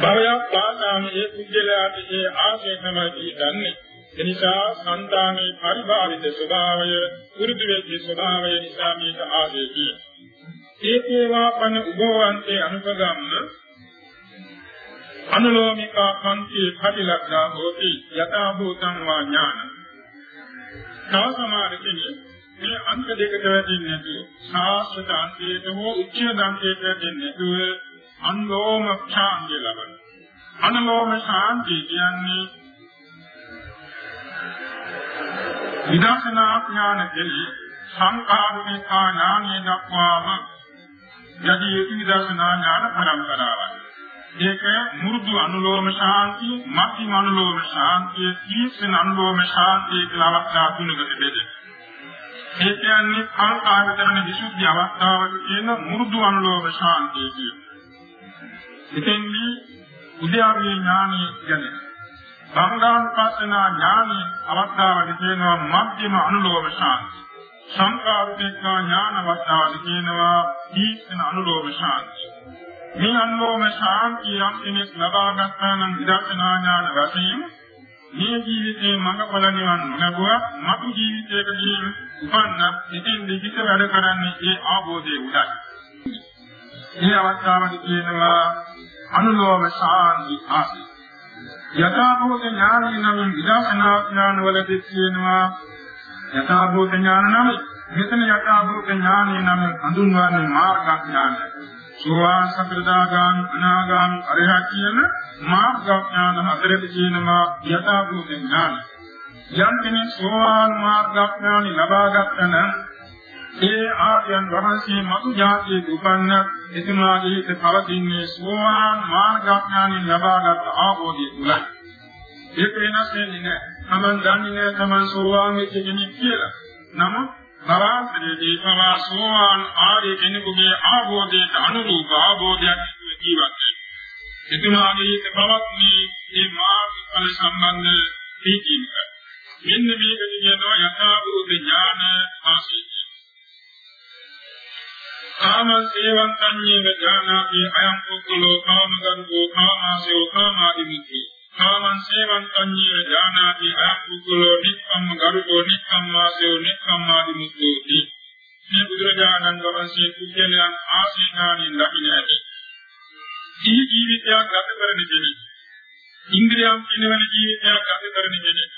භවයක් පාසාම ඒ කුජලයාට ඒ ආශය තමයි දන්නේ. එනිසා సంతානයේ පරිභාවිත ස්වභාවය, පුරුදු වෙච්ච ස්වභාවය නිසා මේක ආශයකී. ඒකේවා පන උභවන්තේ අනුපගම්ම අනුලෝමිකා පන්ති පටිලක්ඛා හෝති යථා භූතං වා ඥාන. තව සමාන කෙනෙක් මේ අංක දෙකට වැටෙන්නේ නැතුව ශාස්ත්‍ර අන්තයට හෝ උච්ච අන්තයට වැටෙන්නේ නැතුව අනුලෝම ඡාන්තිය ලබන. අනුලෝම ශාන්තිය කියන්නේ විදර්ශනා ඥාන දෙලි සංකාරුණිකා ඥානය දක්වාම යටි යටි විදර්ශනා ඥාන පරම්පරාවක්. ඒක මුරුදු අනුලෝම ශාන්තිය, මධ්‍යම අනුලෝම ශාන්තිය, තීක්ෂණ අනුලෝම ශාන්තිය කියලා අවස්ථා තුනකට බෙදෙනවා. ඒ කියන්නේ සංකාරකරණ විසුද්ධි අවස්ථාවක කියන මුරුදු අනුලෝම ශාන්තිය කියන. එතෙන්දී උද්‍යාවේ ඥානය ගැන සංගානුපස්සනා ඥානය අවස්ථාවක කියනවා මධ්‍යම අනුලෝම ශාන්තිය. සංකාරුපේක්ෂා ඥාන අවස්ථාවක කියනවා දීක්ෂණ අනුලෝම ශාන්තිය. මේ අනුලෝම ශාන්තිය යම් කෙනෙක් ලබා ගන්නා නම් විදර්ශනා ඥාන වශයෙන් මේ ජීවිතේ මඟඵල නිවන් ලැබුවා මතු ජීවිතයකදී උපන්න ඉතින් දෙකිට වැඩ කරන්නේ ඒ ආબોධයේ උඩයි. මේ අවස්ථාවේදී කියනවා අනුලෝම ශාන්ති ආසි. යථාභූත ඥානය නම් විදර්ශනා ඥාන වලදී කියනවා යථාභූත ඥාන නම් මෙතන යථාභූත ඥානය නම් හඳුන්වන්නේ මාර්ග ඥානය. සෝවාන් සතරදාගාමි අනාගාමි අරහත් කියන මාර්ග ඥාන හතරට කියනවා යථාභූත ඥාන. යම් කෙනෙක් සෝවාන් මාර්ග ඥාන ලබා ගන්න ඒ ආර්යයන් වහන්සේ මතු ජාතියේ උපන්න එතුමාගේ හිත පවතින්නේ සෝවාන් මාර්ග ඥාන ලබාගත් ආභෝධය තුලයි. ඒක වෙනස් වෙන්නේ නැහැ. Taman දන්නේ නැහැ Taman සෝවාන් වෙච්ච කෙනෙක් කියලා. නමුත් බවාන්තරයේදී පවා සෝවාන් ආර්ය කෙනෙකුගේ ආභෝධයට අනුරූප ආභෝධයක් ජීවත් වෙනවා. එතුමාගේ හිත පවත්නේ මේ මාර්ගඵල සම්බන්ධ තීකින්ක. මෙන්න මේකට කියනවා යථාභූත ඥාන ආසීත. කාම සේවං සංඤේව ඥානාපි අයං පුද්ගලෝ කාමගන්ධෝ කාමාසයෝ කාමාදිමිති කාමං සේවං සංඤේව ඥානාපි අයං පුද්ගලෝ නික්කම්ම ගරුකෝ නික්කම්මාසයෝ නික්කම්මාදිමිති මේ බුදුරජාණන් වහන්සේ කුජලයන් ආසීනානින් ලැබෙන ඇති. මේ ජීවිතයක් ගත කරන කෙනෙක් ඉන්ද්‍රියම් පිනවන ජීවිතයක් ගත කරන කෙනෙක්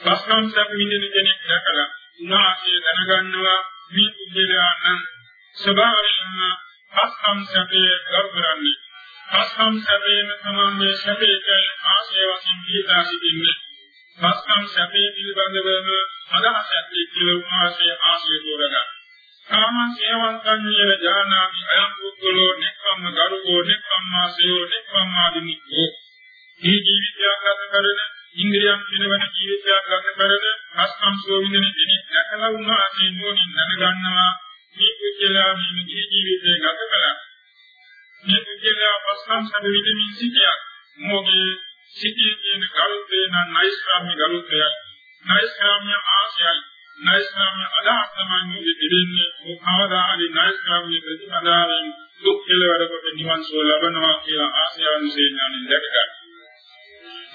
පස්නම් සැප විඳින කෙනෙක් දැකලා උන්වහන්සේ දැනගන්නවා මේ කුජලයන් ස්වභාවයෙන්ම පස්කම් සැපේ ගරු කරන්නේ. පස්කම් සැපේම තමයි මේ සැපේට ආශය වශයෙන් පිළිදා සිටින්නේ. පස්කම් සැපේ පිළිබඳවම අදහස් ඇති කියලා ආශය ආශය තෝරගන්න. කාම සේවන්තඤ්ඤේව ඥානාමි අයං පුද්ගලෝ නික්කම්ම ගරුකෝ නික්කම්මාසයෝ නික්කම්මාදිනිකෝ. මේ ජීවිතයක් ගත කරන ඉන්ද්‍රියම් පිනවන ජීවිතයක් ගත කරන පස්කම් සෝවිඳින කෙනෙක් දැකලා දැකලා උන්වහන්සේ නෝනින් දැනගන්නවා මේ කුජලයා මේ ජීවිතේ ගත කළා. මේ කුජලයා පස්සම් සැද විදමින් සිටියා. මොගේ සිටියේ තියෙන ගරුත්වය නම් නෛෂ්ක්‍රාම්‍ය ගරුත්වයයි. නෛෂ්ක්‍රාම්‍ය ආශයයි. නෛෂ්ක්‍රාම්‍ය අදහස් තමයි මුදි දෙන්නේ. ਉਹ කවදා හරි නෛෂ්ක්‍රාම්‍ය ප්‍රතිපදාවෙන් දුක් කෙලවර කොට නිවන් සුව ලබනවා කියලා ආශයානුසේනානෙන් දැකගන්න.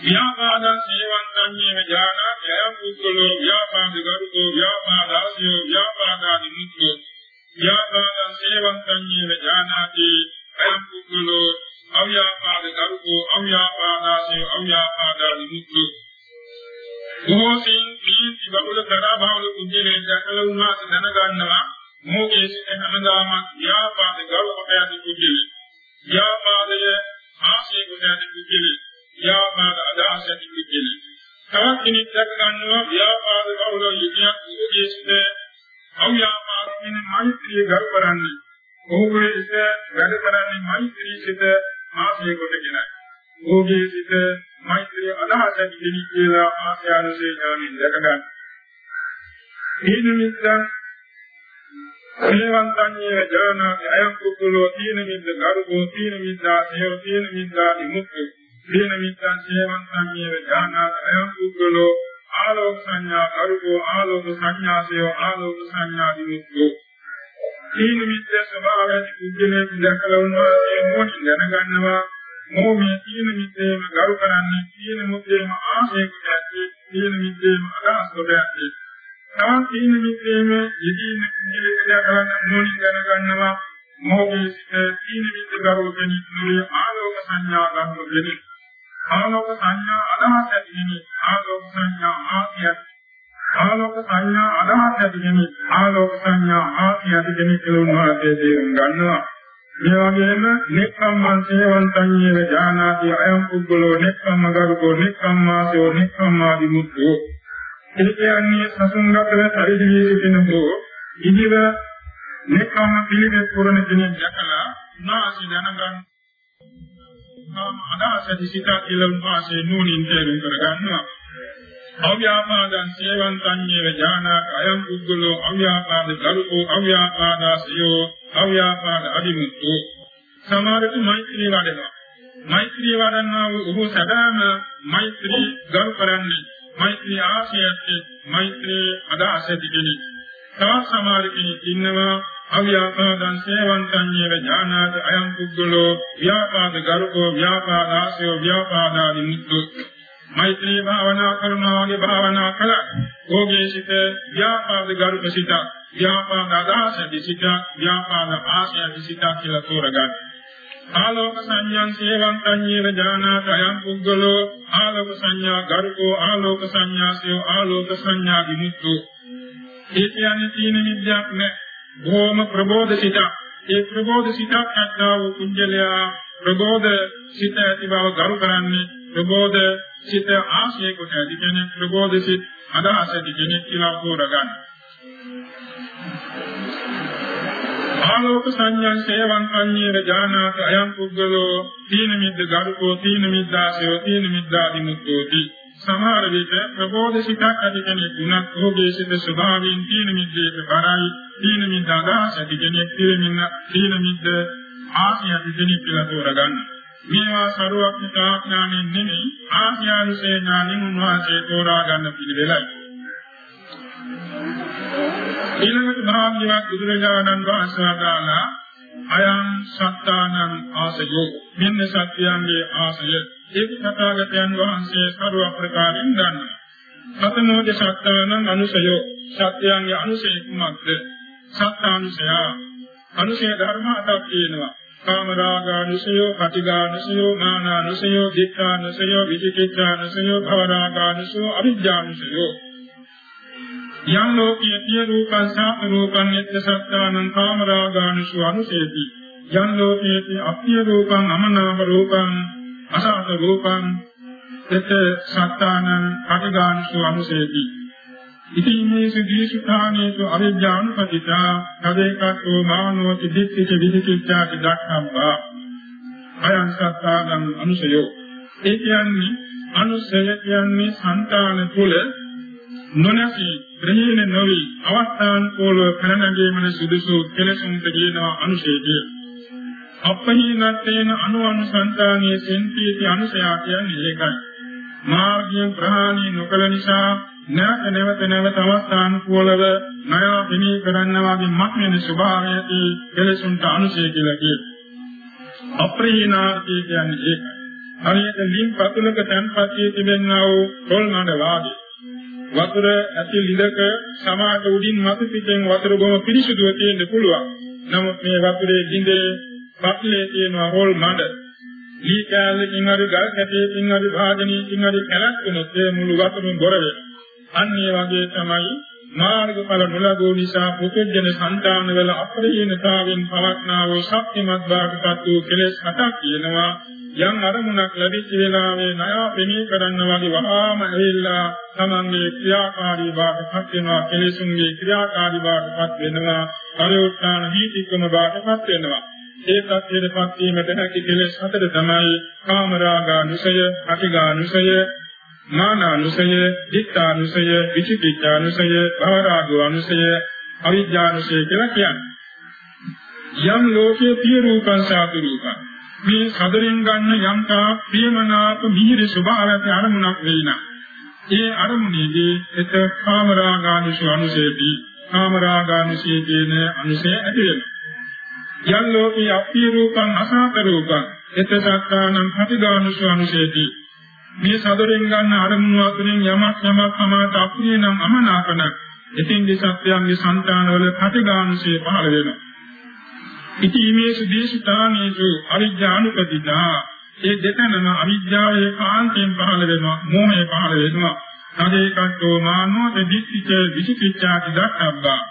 ව්‍යාපාද සේවන්තඤ්ඤේව ඥානාති අයං පුද්ගලෝ ව්‍යාපාද ගරුකෝ ව්‍යාපාදාසියෝ ව්‍යාපාදාදි මුක්ඛෝ ව්‍යාපාද සේවන්තඤ්ඤේව ඥානාති අයං පුද්ගලෝ අව්‍යාපාද කරුකෝ අව්‍යාපාදාසය අව්‍යාපාදාදි මුක්ඛ මොහොතින් පීති බබුල කරා භාවල කුජලේ දැකලා උනාස දැනගන්නවා මොහේ සිට හැමදාම ව්‍යාපාද කරු කොට යති කුජලේ ව්‍යාපාදය ආශේ කොට යති කුජලේ ව්‍යාපාද අදාස යති කුජලේ තවත් කෙනෙක් දැක ගන්නවා ව්‍යාපාද කවුරු යුතියක් මොහේ සිට අව්‍යාපාද කියන මෛත්‍රිය ගරු කරන්නේ. ඔහුගේ සිට වැඩ කරන්නේ මෛත්‍රී සිට ආශය කොටගෙනයි. ඕගේ සිට මෛත්‍රිය අදහස දෙවි කියලා ආශයානුසේ ඥානින් දැක ගන්න. මේ නිමිත්තන් සේවන්තඤ්ඤේ ජාන අයං කුකුලෝ තීන මිද්ද ගරුකෝ තීන මිද්දා සේව තීන මිද්දා විමුක්ති තීන මිද්දං සේවන්තඤ්ඤේ ජාන අයං කුකුලෝ ආලෝක සංඥා කරුකෝ ආලෝක සංඥා සේව ආලෝක සංඥා විමුක්ති තීන මිද්ද ස්වභාවයෙන් කුජලේ දැකලා උන්වහන්සේ මොනින් දැනගන්නවා. මොහොමේ තීන මිද්දේම ගරු කරන්නේ තීන මුද්දේම ආශය කොට ඇත්තේ තීන මිද්දේම අදහස් කොට ඇත්තේ තවත් තීන මිද්දේම යෙදීන කුජලේ දැකලා මොනින් දැනගන්නවා මොහොමේ සිට තීන මිද්ද ගරු කෙනෙකුගේ ආලෝක සංඥා ගන්න දෙන්නේ ආලෝක සංඥා අදහස් ඇතිනේ ආලෝක සංඥා ආශයත් ආලෝක සංඥා අදහස් ඇතිගෙන ආලෝක සංඥා ආති ඇතිගෙන කියලා තේරුම් ගන්නවා. මේ වගේම නික්කම්මං සේවන්තඤ්ඤේව ඥානාති අයං පුද්ගලෝ නික්කම්ම ගරුකෝ නික්කම්මාසෝ නික්කම්මාදි මුත්තෝ. ඒ කියන්නේ සසුන්ගතව පරිදි සිටිනකෝ ඉදිව නික්කම්ම පිළිවෙත් පුරණ කෙනෙක් දැකලා උනාසි දැනගන්න නාම අදහස දිසිත කියලා උන්වහන්සේ නූනින් තේරුම් කරගන්නවා. අව්‍යාපාදං සේවන්තඤ්ඤේව ඥානාක අයං පුද්ගලෝ අව්‍යාපාද කරුකෝ අව්‍යාපාදාසයෝ අව්‍යාපාද අදිමුත්තෝ. සමාරතු මෛත්‍රී වඩනවා. මෛත්‍රී වඩනවා ඔහු සදාම මෛත්‍රී ගරු කරන්නේ මෛත්‍රී ආශයත් මෛත්‍රී අදහස දිගිනි. තවත් සමහර කෙනෙක් ඉන්නවා අව්‍යාපාදං සේවන්තඤ්ඤේව ඥානාක අයං පුද්ගලෝ ව්‍යාපාද කරුකෝ ව්‍යාපාදාසයෝ ව්‍යාපාදාදිමුත්තෝ. මෛත්‍රී භාවනා කරනවා වගේ භාවනා කළා. ඕගේ සිට ව්‍යාපාද ගරුක සිට ව්‍යාපාද අදහස දිසිත ව්‍යාපාද ආශය දිසිත කියලා තෝරගන්න. ආලෝක සංඥාන් සේවන්තඤ්ඤේව ඥානාත අයං පුද්ගලෝ ආලෝක සංඥා ගරුකෝ ආලෝක සංඥාසයෝ ආලෝක සංඥා විමුක්තෝ ඒ කියන්නේ තීන විද්‍යාවක් නෑ බොහොම ප්‍රබෝධ සිත ඒ ප්‍රබෝධ සිතක් ඇත්තා වූ කුංජලයා ප්‍රබෝධ සිත ඇති බව ගරු කරන්නේ ප්‍රබෝධ සිත ආශය කොට ඇති කෙනෙක් ප්‍රබෝධ සිත අදහස ඇති කෙනෙක් කියලා කෝරගන්න. ආලෝක සංඥා සේවං අඤ්ඤේව ඥානාත අයං පුද්ගලෝ තීන මිද්ද ගරුකෝ තීන මිද්දාසයෝ තීන මිද්දාදි මුක්තෝති සමහර විට ප්‍රබෝධ සිතක් ඇති කෙනෙක් වුණත් ඔහුගේ සිත ස්වභාවයෙන් තීන මිද්දේට බරයි තීන මිද්ද අදහස ඇති කෙනෙක් තීන මිද්ද ආශය ඇති කෙනෙක් කියලා තෝරගන්නවා. මේවා සරුවක් ඥානෙන් නෙමෙයි ආසියානුසේ ඥානෙන් උන්වහන්සේ තෝරා ගන්න පිළිවෙලයි. ඊළඟට භාග්‍යවත් බුදුරජාණන් වහන්සේ වදාළා අයං සත්තානං ආසයෝ මෙන්න සත්‍යයන්ගේ ආසය ඒ තථාගතයන් වහන්සේ සරුව ප්‍රකාරයෙන් දන්නවා. සතනෝද සත්තානං අනුසයෝ සත්‍යයන්ගේ අනුසය කුමක්ද? සත්තානුසය අනුසය ධර්ම හතක් තියෙනවා. කාමරාගානුසයෝ, පටිඝානුසයෝ, මානානුසයෝ, දික්ඛානුසයෝ, විචිකිච්ඡානුසයෝ, භවරාගානුසයෝ, අවිජ්ජානුසයෝ. යම් ලෝකයේ පිය රූපං සාප රූපං නිත්‍ය සත්තානං කාමරාගානුසු අනුසේති. යම් ලෝකයේ අපිය රූපං අමනාප රූපං අසාත රූපං තත් සත්තානං පටිඝානුසු අනුසේති. ඉතින් මේ සුදීසු ථානේසු අවිජ්ජානුපතිතා තදේකෝ මානෝති දිට්ඨිච විදිකිච්ඡාච දක්ඛම්බා අයං සත්තාගං අනුසයෝ ඒ කියන්නේ අනුසය කියන්නේ సంతාන තුල නොනැසී ප්‍රහීන නොවි අවස්ථාන් කෝලව කරනගීමන සුදුසු කෙලසුන්ට කියනවා අනුශේධය. අපහීනත්වේන අනුඅනුසංතානීය සෙන්පීති අනුසයා කියන්නේ ඒකයි. මාර්ගයෙන් ප්‍රහාණය නොකළ නිසා නැවත නැවත නැවත අවස්ථානුකූලව ණය පිණී කරන්නා වගේ මත් වෙන ස්වභාවයති කෙලසුන්ට අනුශය කියලා කියනවා. අප්‍රේණාර්ථය කියන්නේ ඒකයි. හරියට ලින් පතුලක තැන්පත් වී තිබෙනා වූ තොල් නඩ වාගේ. වතුර ඇති ලිඳක සමාත උඩින් මතු පිටෙන් වතුර බොම පිරිසුදුව තියෙන්න පුළුවන්. නමුත් මේ වතුරේ ලිඳේ පතුලේ තියෙන හොල් මඩ ලී කැලකින් හරි ගල් කැටයකින් හරි භාජනයකින් හරි කැලක් වුණොත් ඒ මුළු වතුරම බොර වෙනවා. අන්න ඒ වගේ තමයි මාර්ගඵල නොලබෝ නිසා පුදුජන සංතානවල අපරිහිණතාවෙන් පවක්නා වූ ශක්තිමත් භාගපත් වූ කෙලෙස් හතක් කියනවා යම් අරමුණක් ලැබිච්ච වෙලාවේ ණය පෙනී කරන්න වගේ වහාම ඇවිල්ලා තමන්ගේ ක්‍රියාකාරී භාගපත් වෙනවා. කෙලෙසුන්ගේ ක්‍රියාකාරී භාගපත් වෙනවා. පරිඋත්සාහන හීතිකම භාගපත් වෙනවා. ඒ තත්ත්වයටපත් වීමට හැකි කෙලෙස් හතර තමයි කාමරාගානුසය, අතිගානුසය, මානානුසය, ditthානුසය, විචිකිච්ඡානුසය, භවරාගානුසය, අවිජ්ජානුසය කියලා කියන්නේ. යම් ලෝකයේ පිය රූපං සාතු රූපං මේ සදරින් ගන්න යම් තා ප්‍රියමනාප මිහිරි ස්වභාවයට අරමුණක් වෙයිනා. ඒ අරමුණේදී එත කාමරාගානුසය අනුසයදී කාමරාගානුසය කියන අනුසය ඇති වෙනවා. යම් ලෝකේ අප්පී රූපං අසාත රූපං එත සත්තානං පටිඝානුසය අනුසයදී මේ සදරෙන් ගන්න අරමුණු අතරින් යමක් යමක් සමාත අප්‍රිය නම් අමනාපන එතින්දි සත්‍යයන්ගේ సంతානවල පටිඝානුසය පහළ වෙනවා. ඉතිමේසු දේශිතානේසු අවිජ්ජානුපතිතා ඒ දෙතනම අවිජ්ජාවේ කාන්තෙන් පහළ වෙනවා මෝහය පහළ වෙනවා. තදේකට්ඨෝ මානෝ දෙදිච්ච විචිකිච්ඡාති දක්ඛබ්බා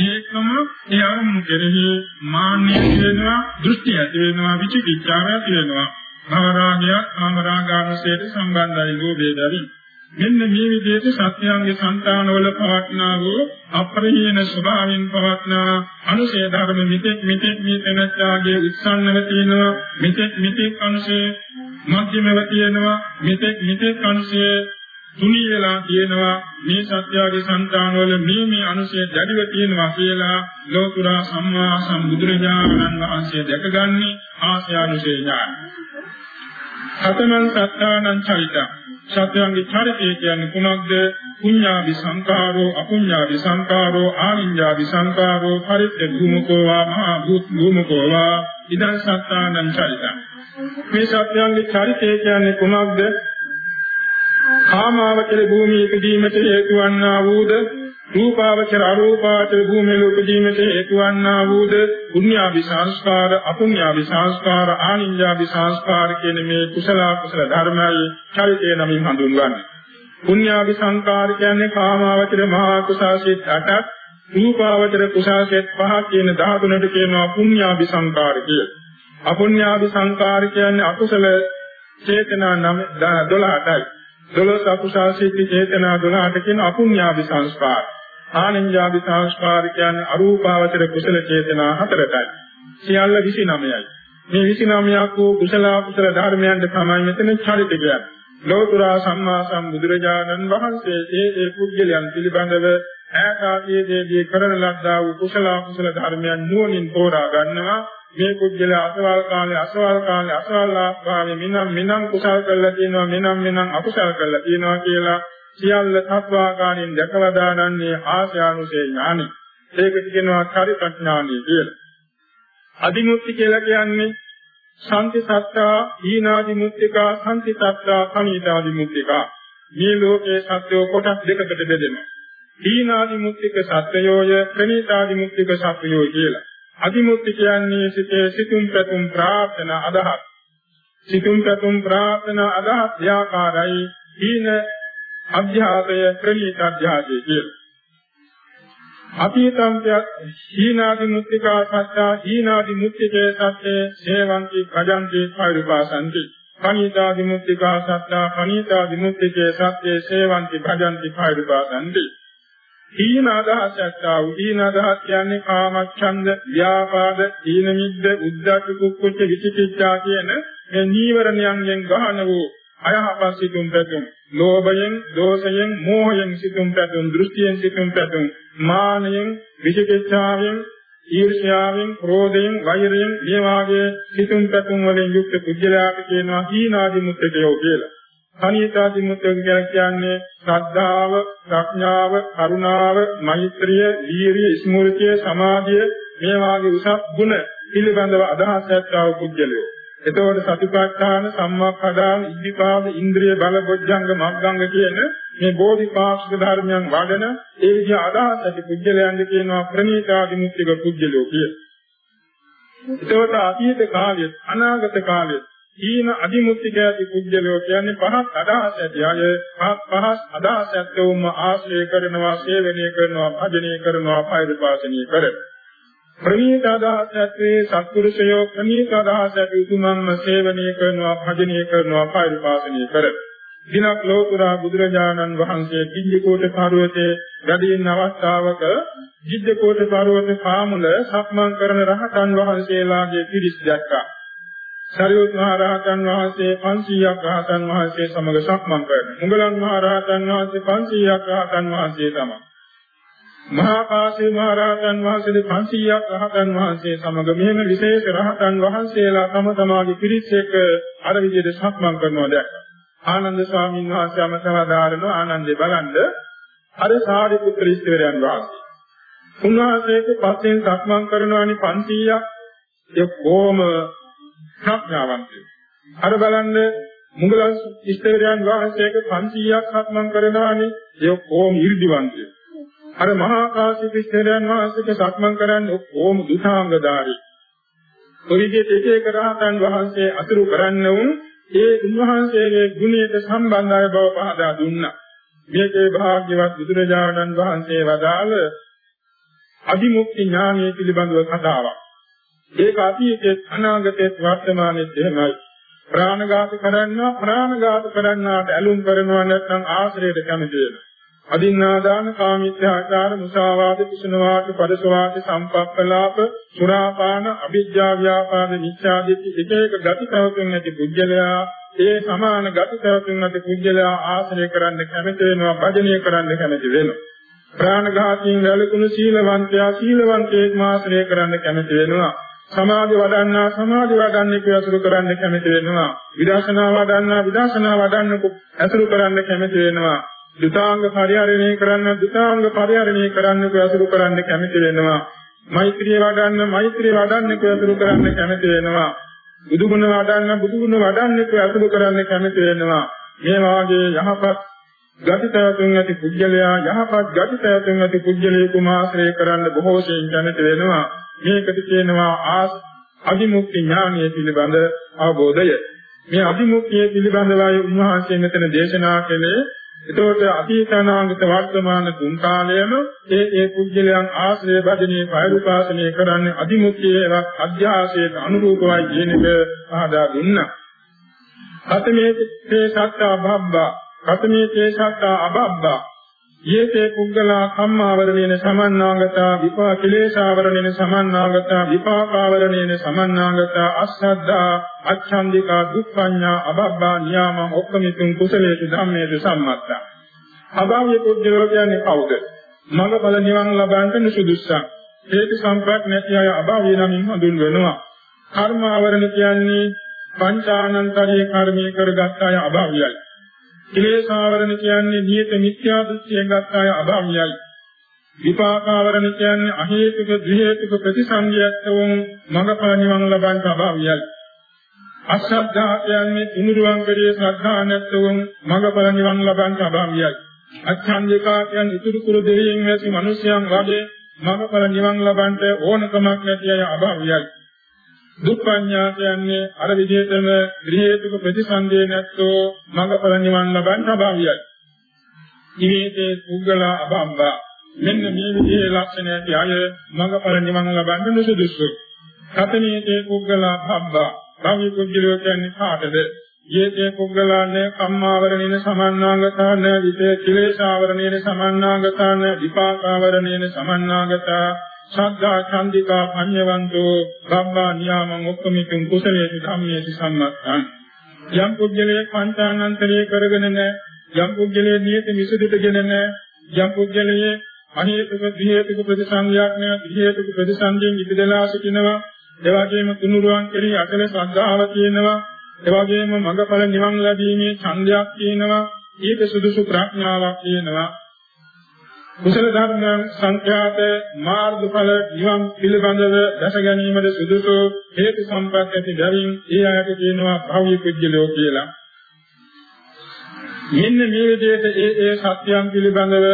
ඒකම ඒ අරමුණු කෙරෙහි මාන්නය වෙනවා දෘෂ්ටි ඇති වෙනවා විචිකිච්ඡාව ඇති වෙනවා භවරාගය කාමරාගානුසයට සම්බන්ධයි ලෝභයදරි මෙන්න මේ විදිහට සත්‍යයන්ගේ సంతානවල පවත්නා වූ අප්‍රහීන ස්වභාවයෙන් පවත්නා අනුශය ධර්ම මිත්‍යක් මිත්‍යක් මේ තනත්තාගේ උත්සන්නව තියෙනවා. මිත්‍යක් මිත්‍යක් අනුශය මධ්‍යමව තියෙනවා. මිත්‍යක් මිත්‍යක් අනුශය තුනී වෙලා තියෙනවා මේ සත්‍යයේ సంతානවල මේ මේ අනුශය දැඩිව තියෙනවා කියලා ලෝතුරා සම්මා සම්බුදුරජාණන් වහන්සේ දැකගන්නේ ආශ්‍යානුශය ඥාන. සතමන් සත්තානං චරිතං සත්‍යංගේ චරිතය කියන්නේ කුමක්ද? පුඤ්ඤාවි සංකාරෝ අපුඤ්ඤාවි සංකාරෝ ආනිඤ්ඤාවි සංකාරෝ පරිත්‍ය භූමකෝ වා මහා භූමකෝ වා ඉදං සත්තානං චරිතං මේ සත්‍යංගේ චරිතය කියන්නේ කුමක්ද? කාමාවචර භූමියේ ඉදීමට හේතු වන්නා වූද? රූපාවචර අරූපාවචර භූමියේ උපදීමට හේතු වන්නා වූද? පුඤ්ඤාභි සංස්කාර අපුඤ්ඤාභි සංස්කාර ආනිඤ්ඤාභි සංස්කාර කියන මේ කුසල කුසල ධර්මයි චරිතය නමින් හඳුන්වන්නේ. පුඤ්ඤාභි සංස්කාර කියන්නේ කාමාවචර මහා කුසාසිත 8ක් රූපාවචර කුසාසිත 5ක් කියන 13ට කියනවා පුඤ්ඤාභි සංස්කාර කියලා. අපුඤ්ඤාභි සංස්කාර කියන්නේ අකුසල චේතනා 12ටයි දොළොස් අකුසල් සිද්ධි චේතනා 12ට කියන අපුඤ්ඤාභි සංස්කාර. ආනිඤ්ඤාභි සංස්කාර කියන්නේ අරූපාවචර කුසල චේතනා හතරටයි. සියල්ල 29යි. මේ 29ක් වූ කුසල අකුසල ධර්මයන්ට තමයි මෙතන චරිත කියන්නේ. ලෝතුරා සම්මා සම්බුදුරජාණන් වහන්සේ ඒ ඒ පුද්ගලයන් පිළිබඳව ඈතාවයේදී කරන ලද්දා වූ කුසල අකුසල ධර්මයන් නුවණින් තෝරා ගන්නවා මේ කුජල අසවල් කාලේ අසවල් කාලේ අසවල් ආකාරයේ මිනම් මිනම් කුසල් කළා තියෙනවා මිනම් මිනම් අකුසල් කළා තියෙනවා කියලා සියල්ල තත්වාකාරයෙන් දැකලා දානන්නේ ආශයානුසේ ඥානි. ඒකට කියනවා චරිතඥානි කියලා. අදිමුක්ති කියලා කියන්නේ සම්ති සත්තා ඊනාදි මුක්තිකා සම්ති සත්තා කණීදාදි මුක්තිකා මේ ලෝකයේ සත්‍යෝ කොටස් දෙකකට බෙදෙනවා. ඊනාදි මුක්තික සත්‍යයෝය ප්‍රණීතාදි මුක්තික සත්‍යයෝය කියලා. අදිමුක්ති කියන්නේ සිතේ සිතුම් පැතුම් ප්‍රාර්ථනා අදහස්. සිතුම් පැතුම් ප්‍රාර්ථනා අදහස් ව්‍යාකාරයි දීන අධ්‍යාපය ප්‍රණීත අධ්‍යාපය කියලා. අතීතම්පයක් හීනාදි මුත්‍තිකා සත්‍යා හීනාදි මුත්‍තිකේ සත්‍යේ සේවಂತಿ කජන්ති පරිපාසಂತಿ කණීතාදි මුත්‍තිකා සත්‍යා කණීතාදි මුත්‍තිකේ සත්‍යේ සේවಂತಿ භජಂತಿ පරිපාසಂತಿ ඊන අදහසක් ආ උදීන අදහස් කියන්නේ කාමච්ඡන්ද, ව්‍යාපාද, ඊන මිද්ද, උද්ධච්ච කුක්කුච්ච විචිකිච්ඡා කියන මේ නීවරණයන්ගෙන් ගහන වූ අයහපත් සිතුම් පැතුම්, ලෝභයෙන්, දෝෂයෙන්, මෝහයෙන් සිතුම් පැතුම්, දෘෂ්ටියෙන් සිතුම් පැතුම්, මානයෙන්, විචිකිච්ඡාවෙන්, ඊර්ෂ්‍යාවෙන්, ක්‍රෝධයෙන්, වෛරයෙන් මේ වාගේ සිතුම් පැතුම් වලින් යුක්ත කුජලයාට කියනවා හීනාදි මුත්තකයෝ කියලා. අනිතාදි මුත්තක කියලා කියන්නේ ශ්‍රද්ධාව, ප්‍රඥාව, කරුණාව, මෛත්‍රිය, වීරිය, ස්මෘතිය, සමාධිය මේ වාගේ උසස් ගුණ පිළිබඳව අදහස් ඇත්තව කුජලයෝ. එතකොට සතිපට්ඨාන සම්මාප්පදාන ඉද්ධිපාද ඉන්ද්‍රිය බල බොජ්ජංග මග්ගංග කියන මේ බෝධිපාක්ෂික ධර්මයන් වඩන ඒ විදිහ අදහස් ඇති පුජ්‍යලයන්ද කියනවා ප්‍රණීතාදිමුක්තික පුජ්‍යලෝ කිය. එතකොට අතීත කාලයේ අනාගත කාලයේ ඊන අදිමුක්තික ඇති පුජ්‍යලෝ කියන්නේ පහක් අදහස් ඇති අය පහක් පහක් අදහස් ඇත්තවම ආශ්‍රය කරනවා සේවනය කරනවා භජනය කරනවා පෛරපාසනීය කරනවා ප්‍රණීත අදහස් ඇත්තේ සත්පුරුෂයෝ ප්‍රණීත අදහස් ඇති උතුමන්ම සේවනය කරනවා භජනය කරනවා පරිපාලනය කර. දිනක් ලෝතුරා බුදුරජාණන් වහන්සේ පිළිකෝට පර්වතයේ වැඩින්න අවස්ථාවක ජිද්දකෝට පර්වත පාමුල සක්මන් කරන රහතන් වහන්සේලාගේ පිරිස් දැක්කා. සරියුත් මහ රහතන් වහන්සේ 500ක් රහතන් වහන්සේ සමග සක්මන් කරනවා. මුගලන් මහ රහතන් වහන්සේ 500ක් රහතන් වහන්සේ තමයි. මහා කාශ්‍යප මහ රහතන් වහන්සේ 500ක් රහතන් වහන්සේ සමග මෙහෙම විශේෂ රහතන් වහන්සේලා තම තමාගේ පිරිස් එක්ක අර විදිහට සක්මන් කරනවා දැක්කා. ආනන්ද ස්වාමීන් වහන්සේ අමතවදාරන ආනන්දේ බලන්ද අර සාරිපුත්‍ර ඉස්තරයන් වහන්සේ. උන්වහන්සේගේ පස්සෙන් සක්මන් කරනවානි 500ක් ඒ කොහොම ප්‍රඥාවන්තය. අර බලන්න මුගලන් ඉස්තරයන් වහන්සේගේ 500ක් සක්මන් කරනවානි ඒ කොහොම 이르දිවන්තය. අර මහා කාශ්‍යප ඉස්තරයන් වහන්සේට සක්මන් කරන්නේ ඔක්කොම දුතාංගධාරී. ඔය විදිහට එක එක රහතන් වහන්සේ අතුරු කරන්න වුන් ඒ උන්වහන්සේගේ ගුණයට සම්බන්ධය බව පහදා දුන්නා. මේකේ භාග්‍යවත් බුදුරජාණන් වහන්සේ වදාළ අදිමුක්ති ඥානය පිළිබඳව කතාවක්. ඒක අතීතයේ අනාගතයේ වර්තමානයේ එහෙමයි. ප්‍රාණඝාත කරන්නා ප්‍රාණඝාත කරන්නාට ඇලුම් කරනවා නැත්නම් ආශ්‍රයයට කැමති වෙනවා. අදින්නාදාන කාමීත්‍යාචාර මුසාවාද කුසනවාද පරසවාද සම්පප්පලාප සුරාපාන අවිජ්ජා ව්‍යාපාද මිච්ඡාදිට්ඨි එක එක ගති ප්‍රවතුන් නැති පුජ්‍යලයා ඒ සමාන ගති ප්‍රවතුන් නැති පුජ්‍යලයා ආශ්‍රය කරන්න කැමති වෙනවා භජනය කරන්න කැමති වෙනවා ප්‍රාණඝාතයෙන් වැළකුණු සීලවන්තයා සීලවන්තයෙක් ආශ්‍රය කරන්න කැමති වෙනවා සමාධි වඩන්නා සමාධි වඩන්නේ කියලා කරන්න කැමති වෙනවා විදර්ශනා වඩන්නා විදර්ශනා වඩන්න අසුරු කරන්න කැමති වෙනවා දුතාංග පරිහරණය කරන්න දුතාංග පරිහරණය කරන්න ප්‍රයත්න කරන්න කැමති වෙනවා. මෛත්‍රිය වඩන්න මෛත්‍රිය වඩන්න ප්‍රයත්න කරන්න කැමති වෙනවා. බුදුගුණ වඩන්න බුදුගුණ වඩන්න ප්‍රයත්න කරන්න කැමති වෙනවා. මේ වාගේ යහපත් ගතිතයතුන් ඇති පුජ්‍යලයා යහපත් ගතිතයතුන් ඇති පුජ්‍යලේකුම ආශ්‍රය කරන්න බොහෝ සෙයින් කැමති වෙනවා. මේකට කියනවා ආස් අදිමුක්ති ඥානය පිළිබඳ අවබෝධය. මේ අදිමුක්තිය පිළිබඳවයි උන්වහන්සේ මෙතන දේශනා කළේ එතකොට අතීතනාගත වර්තමාන තුන් කාලයම ඒ ඒ පුජ්‍යලයන් ආශ්‍රය භජනයේ පෛරුපාසනය කරන්නේ අදිමුක්තියවත් අධ්‍යාසයට අනුරූපවයි කියන එක පහදා දුන්නා. කතමේ තේ සත්තා භබ්බා කතමේ තේ සත්තා අබබ්බා යේතේ පුද්ගලා කම්මාවරණේන සමන්නාගතා විපා කිලේශාවරණේන සමන්නාගතා විපාකාවරණේන සමන්නාගතා අස්සද්ධා අච්ඡන්දිකා දුක්ඛඤ්ඤා අබබ්බා නියාම ඔක්කමිතුන් කුසලේසු ධම්මේසු සම්මත්තා. අභාව්‍ය පුද්ගලෝ කියන්නේ කවුද? මඟඵල නිවන් ලබන්නට නුසුදුස්සක්. හේතු සම්ප්‍රාප්ත නැති අය අභාව්‍ය නමින් හඳුන්වනවා. කර්මාවරණ කියන්නේ පංචානන්තරයේ කර්මී කරගත් අය අභාව්‍යයි. ක්ලේශාවරණ කියන්නේ නියත මිත්‍යා දෘෂ්ටියෙන් ගත් අය අභාව්‍යයි. විපාකාවරණ කියන්නේ අහේතුක ද්විහේතුක ප්‍රතිසංගයත් වුන් මඟඵල නිවන් ලබන්න අභාව්‍යයි. අශ්‍රද්ධා කියන්නේ ඉනුරුවන් කරේ ශ්‍රද්ධා නැත්තුන් මඟඵල නිවන් ලබන්න අභාව්‍යයි. අච්ඡන්දිකා කියන්නේ ඉතුරු කුරු දෙවියන් වැසි මිනිසයන් වගේ මඟඵල නිවන් ලබන්න ඕනකමක් නැති අය අභාව්‍යයි. දුක්ඛඥා කියන්නේ අර විදිහටම ගෘහේතුක ප්‍රතිසන්දේ නැත්තෝ මඟඵල නිවන් ලබන්න අභාවියයි. ඉමේතේ පුද්ගල අභම්බා මෙන්න මේ විදිහේ ලක්ෂණ ඇති අය මඟඵල නිවන් ලබන්න නුසුදුසු. කතනීතේ පුද්ගල අභම්බා භවි පුද්ගලයෝ කියන්නේ කාටද? යේතේ පුද්ගලාන්නේ කම්මාවරණේන සමන්නාගතාන විතේ කිලේශාවරණේන සමන්නාගතාන විපාකාවරණේන සමන්නාගතා ශ්‍රද්ධා චන්දිකා පඤ්ඤවන්තෝ බ්‍රහ්මා නියාමං ඔක්කමිතුං කුසලේසු ධම්මේසු සම්මත්තං යම් පුද්ගලයේ පංචානන්තරය කරගෙන නැහැ. යම් පුද්ගලයේ නියත විසුද්ධිතගෙන නැහැ. යම් පුද්ගලයේ අහේතුක දිහේතුක ප්‍රතිසංයයක් නැහැ. දිහේතුක ප්‍රතිසංයෙන් ඉපදලා සිටිනවා. ඒ වගේම තුනුරුවන් කෙරෙහි අකල ශ්‍රද්ධාව තියෙනවා. ඒ වගේම මඟඵල නිවන් ලැබීමේ ඡන්දයක් තියෙනවා. ඊට සුදුසු ප්‍රඥාවක් තියෙනවා. කුසල ධර්ම සංඛ්‍යාත මාර්ගඵල නිවන් පිළිබඳව දැස ගැනීමද සුදුසු හේතු සම්පත් ඇති බැවින් ඒ අයට කියනවා භව්‍ය කුජලෝ කියලා. මෙන්න මේ විදිහට ඒ ඒ සත්‍යයන් පිළිබඳව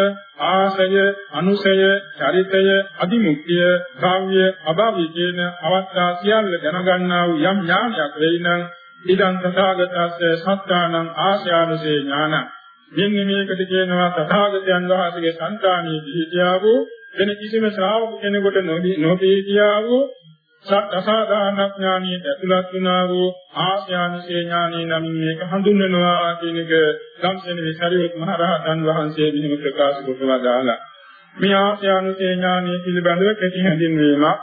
ආසය, අනුසය, චරිතය, අදිමුක්තිය, භාව්‍ය, අභාව්‍ය කියන අවස්ථා සියල්ල දැනගන්නා වූ යම් ඥානයක් වෙයි නම් ඉදං තථාගතස්ස සත්‍යානං ආශ්‍යානුසේ ඥානං මෙන්න මේකට කියනවා තථාගතයන් වහන්සේගේ సంతානීය පිහිටියා වූ වෙන කිසිම ශ්‍රාවක කෙනෙකුට නොපීතියා වූ සත්‍යසාධාරණඥානියට ඇතුළත් වුණා වූ ආශ්‍යානුසේ ඥානී නම් මේක හඳුන්වනවා කියන එක ගම්සෙන විසරියොත් මහ රහතන් වහන්සේ මෙහිම ප්‍රකාශ කොට වදාලා මේ ආශ්‍යානුසේ ඥානී පිළිබඳව කෙටි හැඳින්වීමක්.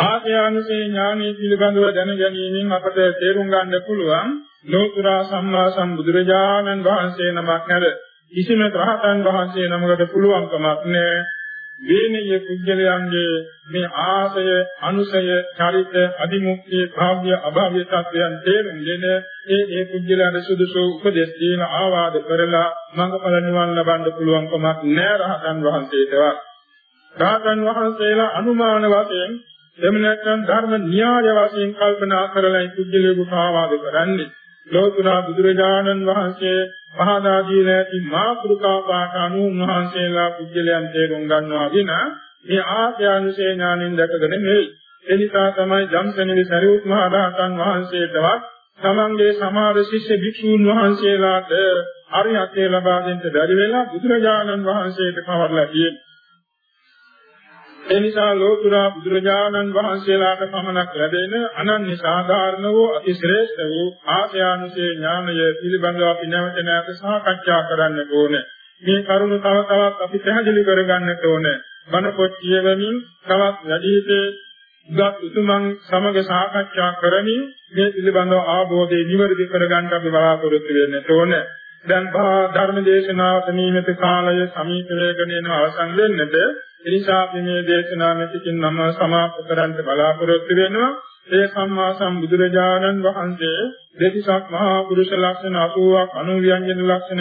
ආශ්‍යානුසේ ඥානී පිළිබඳව දැන ගැනීමෙන් අපට තේරුම් ගන්න පුළුවන් ලෝතුරා සම්මා සම්බුදුරජාණන් වහන්සේ නමක් නැද කිසිම රහතන් වහන්සේ නමකට පුළුවන්කමක් නැහැ වේනීය පුද්ගලයන්ගේ මේ ආසය, අනුසය, චරිත, අදිමුක්තිය, භාව්‍ය, අභාව්‍ය තත්වයන් තේරුම්ගෙන ඒ ඒ පුද්ගලයන්ට සුදුසු උපදෙස් දීන ආවාද කරලා මඟඵල නිවන් ලබන්න පුළුවන්කමක් නෑ රහතන් වහන්සේටවත්. රහතන් වහන්සේලා අනුමාන වශයෙන් එමු නැත්නම් ධර්ම න්‍යාය වශයෙන් කල්පනා කරලා පුද්ගලයෙකුට ආවාද කරන්නේ. ලෝතුරා බුදුරජාණන් වහන්සේ පහදා දී නැති මාතෘකා පාඨ අනුන්වහන්සේලා පුජ්‍යලයන් තේරුම් ගන්නවා වින මේ ආත්‍යානුසේ ඥානින් දැකගෙන නෙයි. ඒ නිසා තමයි ජම්සනිවි සරියුත් මහ රහතන් වහන්සේටවත් තමන්ගේ සමහර ශිෂ්‍ය භික්ෂූන් වහන්සේලාට අරියත්ය ලබා දෙන්න බැරි වෙලා බුදුරජාණන් වහන්සේට පවර්ලා තියෙනවා. ඒ නිසා ලෝතුරා බුදුරජාණන් වහන්සේලාට පමණක් ලැබෙන අනන්‍ය සාධාරණ වූ අතිශ්‍රේෂ්ඨ වූ ආශ්‍යානුසේ ඥානය පිළිබඳව අපි නැවත නැවත සාකච්ඡා කරන්න ඕනේ. මේ කරුණ තව තවත් අපි පැහැදිලි කරගන්නට ඕනේ. බණ පොත් කියවමින් තවත් වැඩිහිටේ ගත් උතුමන් සමග සාකච්ඡා කරමින් මේ පිළිබඳව ආબોධය නිවැරදි කරගන්න අපි බලාපොරොත්තු වෙන්න ඕනේ. දැන් ධර්ම දේශනාවට නියමිත කාලය සමීප වෙගෙන යන අවසන් වෙන්නට එනිසා අපි මේ දේශනාව මෙතකින් නම සමාප්ත කරන්න බලාපොරොත්තු වෙනවා. ඒ සම්මා සම්බුදුරජාණන් වහන්සේ දෙතිසක් මහා පුරුෂ ලක්ෂණ 80ක් අනුව්‍යංජන ලක්ෂණ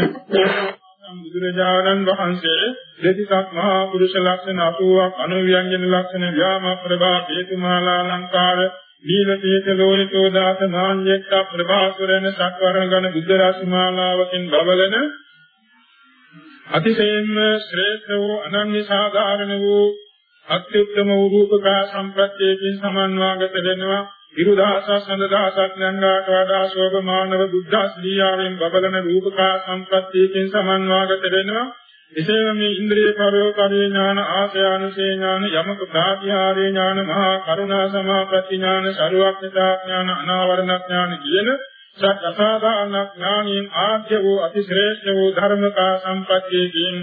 බුදුරජාණන් වහන්සේ දෙතිසක් මහා පුරුෂ ලක්ෂණ 80ක් අනුව්‍යංජන ලක්ෂණ ව්‍යාම ප්‍රභා හේතුමාලා අලංකාර දීලපේත ලෝලිතෝ දාස නාඤ්ඤෙක්ක ප්‍රභාසුරන සක්වරණ ගණ බුද්ධ රාශිමාලාවකින් බබලන අතිශයින්ම ශ්‍රේෂ්ඨ වූ අනන්‍ය සාධාරණ වූ අත්‍යුත්තම වූ රූපකා සම්ප්‍රත්‍යයෙන් සමන්වාගත වෙනවා. විරුදාස සඳදාසක් නංගාට වඩා ශෝභමානව බුද්ධ ශ්‍රීයාවෙන් බබලන රූපකා සම්ප්‍රත්‍යයෙන් සමන්වාගත වෙනවා. එසේම මේ ඉන්ද්‍රිය පරෝපරේ ඥාන ආසයානුසේ ඥාන යමක ප්‍රාතිහාරේ ඥාන මහා කරුණා සමාපatti ඥාන සරුවක්ඥතා ඥාන අනාවරණ ඥාන කියන සත්‍යසාධාන ඥානින් ආද්‍ය වූ අතිශ්‍රේෂ්ඨ වූ ධර්මකා සම්පත්තියකින්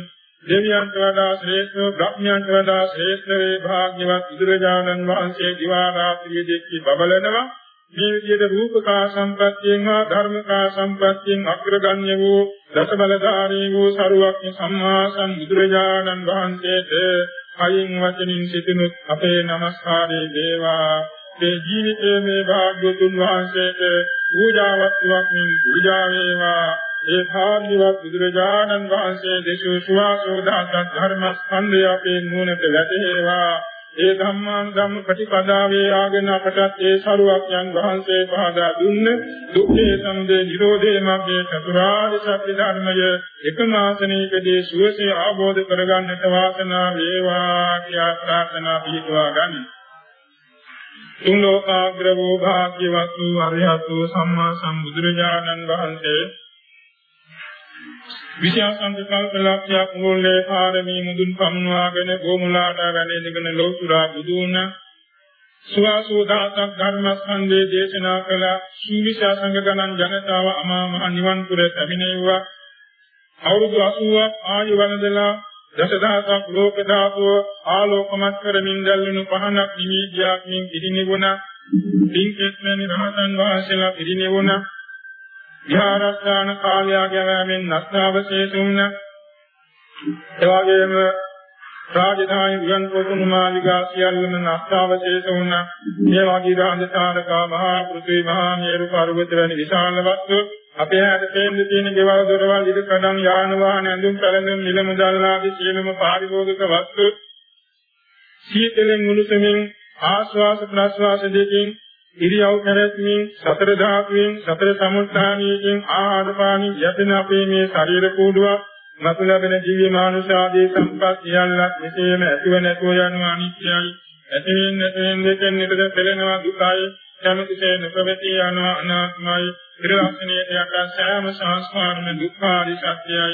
දෙවියන්ට වඩා ශ්‍රේෂ්ඨ වූ බ්‍රහ්මයන්ට වඩා ශ්‍රේෂ්ඨ වේ භාග්‍යවත් බුදුරජාණන් වහන්සේ දිවා රාත්‍රියේ දෙක්කි බබලනවා මේ විදිහට රූපකා සම්පත්තියෙන් හා ධර්මකා සම්පත්තියෙන් අග්‍රගණ්‍ය වූ දසබලධාරී වූ සරුවක්ඥ සම්මා සම්බුදුරජාණන් වහන්සේට කයින් වචනින් සිටිනුත් අපේ নমස්කාරේ වේවා මේ ජීවිතයේ මේ භාග්‍යතුන් වහන්සේට පූජාවත්වක් මින් පූජා වේවා ඒ භාග්‍යවත් බුදුරජාණන් වහන්සේ දේශෝ සුවාසෝදාස ධර්ම ස්කන්ධය අපේ නුවණට වැටේවා ඒ ධම්මාන් ධම්ම ප්‍රතිපදාවේ ආගෙන අපටත් ඒ සරුවක්යන් වහන්සේ පහදා දුන්න දුක්ඛේ සමුදය නිරෝධේ මග්ගේ චතුරාර්ය සත්‍ය ධර්මය එකම ආසනයකදී සුවසේ ආબોධ කරගන්නට වාසනාව වේවා කියා ප්‍රාර්ථනා පිළිතුවා ගනි. තුන් ලෝකාග්‍ර වූ භාග්‍යවත් වූ අරිහත් වූ සම්මා සම්බුදුරජාණන් වහන්සේ විද්‍යාසංග කල්පලක්ෂයක් මූල්‍ය පාරමී මුදුන් පමුණවාගෙන ගෝමුලාට වැඩෙනගෙන ලෝතුරා බුදුන සුවාසෝ දාසක් ධර්මස්කන්ධේ දේශනා කළ. සුවිශාසංග ගණන් ජනතාව අමා මහ නිවන් පුර පැමිණෙව්වා. අවුරුදු 80ක් ආයු වන්දලා දසදහසක් ලෝක ධාතුව ආලෝකමත් කරමින් දැල්වෙනු පහනක් නිමීඩියක් මින් පිරිනිවුණා පින්කෙත්මනි රහතන් වහන්සේලා පිරිනිවුණා. විහාරස්ථාන කාලයා ගැවෑමෙන් නැස්තාවශේෂ වුණා. එවාගෙම රාජධානි වියන් පොතුණු මාලිගා සියල්ලම නැස්තාවශේෂ වුණා. මේ වගේ රාජධානකා මහා පෘථිවි මහා මේරු පර්වත වැනි විශාල වස්තු අපේ හැට තේන්න තියෙන ගෙවල් දොරවල් ඉද කඩම් යාන වාහන ඇඳුම් පැළඳුම් නිල මුදල් ආදී සියලුම පාරිභෝගික වස්තු සීතලෙන් මුළුසමින් ආශ්වාස ප්‍රශ්වාස දෙකෙන් ඉරියව් පැවැත්මෙන් සතර ධාතුවෙන් සතර සමුත්ථානියකින් ආහාර පානි යතන අපේ මේ ශරීර කූඩුවක් මතු ලැබෙන දිව්‍ය මානුෂ ආදී සම්පත් සියල්ලක් මෙසේම ඇතිව නැතුව යන අනිත්‍යයි. ඇතිවෙන් නැතිවෙන් දෙකෙන් නිතර පෙළෙනවා දුකයි. කැමතිසේ නොපැවති යනවා අනාත්මයි. ත්‍රිලක්ෂණයට යට සෑම සංස්කාරම දුක්ඛාරි සත්‍යයි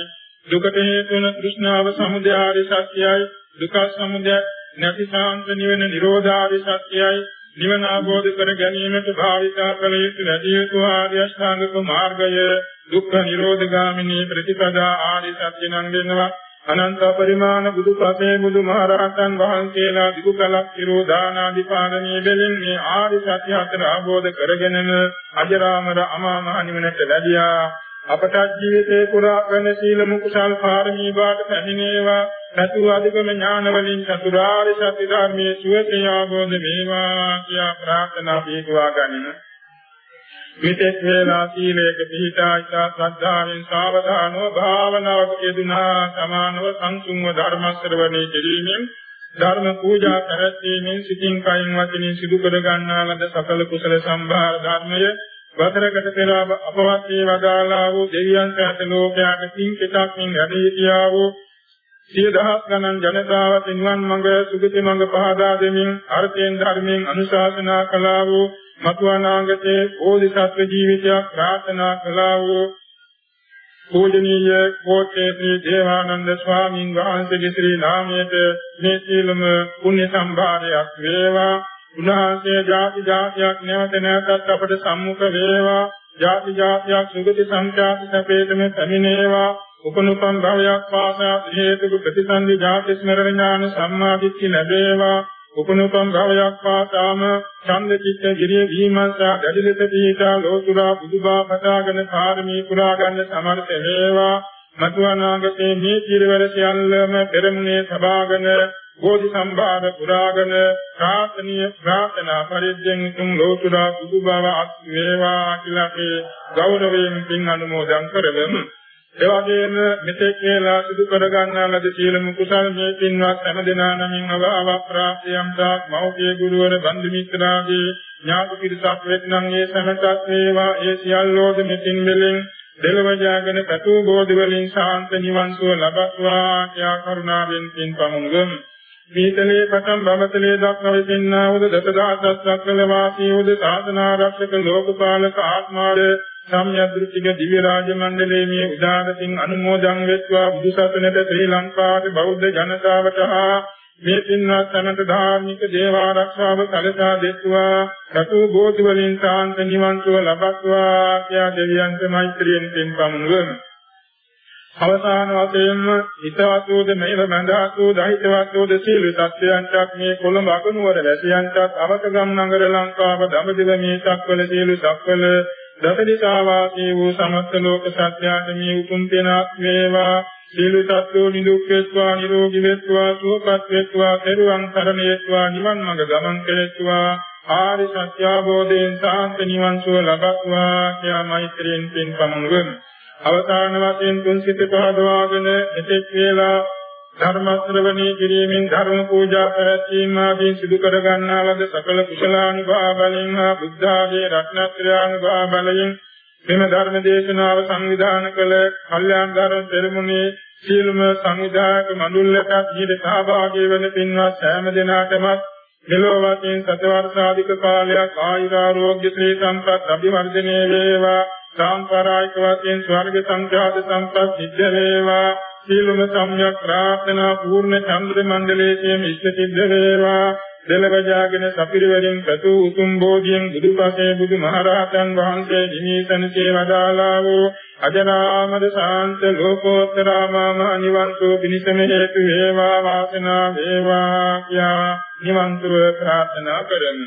දුකට හේතු වන තෘෂ්ණාව සමුදයාරි සත්‍යයි දුක සමුදය නැති සාන්ත නිවන නිරෝධාරි සත්‍යයි නිවන අවබෝධ කර ගැනීමට භාවිතා කළ යුතු වැඩි යුතු ආර්ය අෂ්ටාංගික මාර්ගය දුක්ඛ නිරෝධ ගාමිනී ප්‍රතිපදා ආර්ය සත්‍ය නම් වෙනවා. අනන්ත පරිමාණ බුදු පසේ බුදු මහරහතන් වහන්සේලා දිගු කලක් පිරෝ දානාදි පාරමී බැලින් මේ ආර්ය සත්‍ය හතර අවබෝධ කරගෙනම අජරාමර අමා මහ නිවනට ලැබියා අපට ජීවිතේ පුරා කරන සීල මුකුසල් පාරමී වාට පැමිණේවා සතු අධිකම ඥාන වලින් චතුරාර්ය සත්‍ය ධර්මයේ සුවසේ ආબોධ වේවා කියා ප්‍රාර්ථනා පිටුවා ගනිමු. මෙතෙක් වේලා සීලයක පිහිටා ඉතා ශ්‍රද්ධාවෙන් සාවධානව භාවනාවක යෙදුනා සමානව සංසුන්ව ධර්ම ශ්‍රවණය කිරීමෙන් ධර්ම පූජා කරත්වීමෙන් සිතින් කයින් වචනින් සිදු කර ගන්නා ලද සකල කුසල සම්භාර ධර්මය වතරකට පෙර අපවත් වේ වදාලා වූ දෙවියන් සහිත ලෝකයාට පින් කෙටක්මින් වැඩි සිටියා වූ සිය දහස් ගණන් ජනතාවට නිවන් මඟ සුගති මඟ පහදා දෙමින් අර්ථයෙන් ධර්මයෙන් අනුශාසනා කළා වූ මතු අනාගතයේ බෝධිසත්ව ජීවිතයක් ප්‍රාර්ථනා කළා වූ පූජනීය කෝට්ටේ ශ්‍රී දේවානන්ද ස්වාමීන් වහන්සේගේ ශ්‍රී නාමයට මේ සීලම පුණ්‍ය සම්භාරයක් වේවා. උන්වහන්සේ ජාති ජාතියක් නැවත නැවතත් අපට සම්මුඛ වේවා. ජාති ජාතියක් සුගති සංඛ්‍යාත සැපේතම පැමිණේවා. උපනුපම් භවයක් වාසා හේතුක ප්‍රතිසන්දි ජාති ස්මරණ ඥාන සම්මාදිට්ඨි ලැබේවා. උපනුපම් භවයක් වාසාම ඡන්ද චිත්ත ගිරිය විමර්ශා දැඩි ලෙස දීතා ලෝතුරා බුදුබා පතාගෙන කාර්මී පුරා ගන්න සමර්ථ වේවා මතු අනාගතේ මේ චිරවර සියල්ලම පෙරමුණේ සබාගෙන බෝධි සම්භාර පුරාගෙන ප්‍රාර්ථනීය ප්‍රාර්ථනා පරිද්දෙන් තුන් ලෝතුරා බුදු බව අත් වේවා කියලා ඒ ගෞරවයෙන් පින් අනුමෝදන් කරගමු. ඒ වගේම මෙතෙක් වේලා සිදු කර ගන්නා ලද සීලමු කුසල මේ පින්වත් හැම දෙනා නමින් අවාව ප්‍රාප්තියම් තාක් මෞඛ්‍ය ගුරුවර බන්දු මිත්‍රාගේ ඥාති පිරිසක් වෙත්නම් ඒ සමතක් වේවා ඒ සියල්ලෝද මෙතින් මෙලෙන් දෙලව ජාගෙන පැතු බෝධි වලින් ශාන්ත නිවන් සුව ලබත්වා කියා කරුණාවෙන් පින් පමුණුගමු. සීතලේ පටන් බඹතලේ දක්වා වෙන්නා වූ දසදහසක් සක්වල වාසී වූ සාධනාරක්ෂක ලෝකපාලක ආත්මාද සම්යද්දෘතික දිව්‍ය රාජ මණ්ඩලයේ මේ උදාරතින් අනුමෝදන් වෙත්වා බුදුසසුනට ශ්‍රී ලංකාවේ බෞද්ධ ජනතාවට හා මේ පින්වත් සමත ධාර්මික දේව ආරක්ෂාව කළසා දෙත්වා. සතු බෝධි වලින් සාන්ත නිවන් සුව ලබත්වා කියා දෙවියන්ට මෛත්‍රියෙන් පින් පමුණුවමු අවසාන වශයෙන්ම හිතවත්ෝද මේව මඳාසෝද හිතවත්ෝද සීල සත්‍යයන්ටත් මේ කොළඹ අගනුවර වැසියන්ටත් අවකගම් නගර ලංකාව දඹදිව මේ සක්වල සීල සක්වල දසදිසා වාසී වූ සමස්ත ලෝක සත්‍යයන්ට මේ උතුම් පිනක් වේවා. සීල සත්‍යෝ නිදුක් වේත්වා නිරෝගී වේත්වා සුවපත් වේත්වා පෙරුවන් සරණ වේත්වා නිවන් මඟ ගමන් කෙරෙත්වා. ආරි සත්‍ය අවබෝධයෙන් සාන්ත නිවන් සුව ලබත්වා කියා මෛත්‍රියෙන් පින් පමුණුවමු අවසාන වශයෙන් තුන් සිත පහදවාගෙන එතෙක් වේලා ධර්ම ශ්‍රවණී කිරීමෙන් ධර්ම පූජා පැවැත්වීම ආදී සිදු කර ගන්නා ලද සකල කුසලානුභාව බලෙන් හා බුද්ධ ආදී රත්නත්‍රානුභාව බලෙන් මෙම ධර්ම දේශනාව සංවිධානය කළ කල්යාණ ධර්ම පෙරමුණේ සීලම සංවිධායක මඬුල්ලට ජීවිත සහභාගී වන පින්වත් සෑම දෙනාටම මෙලොව වශයෙන් සතවර්ෂාධික කාලයක් ආයුරාෝග්‍ය ශ්‍රී සම්පත් අභිවර්ධනය වේවා සාම්ප්‍රායික වශයෙන් ස්වර්ග සංඛ්‍යාත සම්පත් සිද්ධ වේවා. සීලම සම්‍යක් ප්‍රාර්ථනා පූර්ණ චන්ද්‍ර මණ්ඩලයේම ඉෂ්ට සිද්ධ වේවා. දෙලවජාගෙන සපිරවරින් සතු උතුම් බෝධියෙන් බුදුපසේ බුදුමහරහතන් වහන්සේ නිමීසනසේ වදාලා වූ අජරාමර ශාන්ත ලෝකෝත්තරාමම නිවන් සෝ පිණිසම හේතු වේවා වාසනා වේවා කියා නිවන් සුව ප්‍රාර්ථනා කරමි.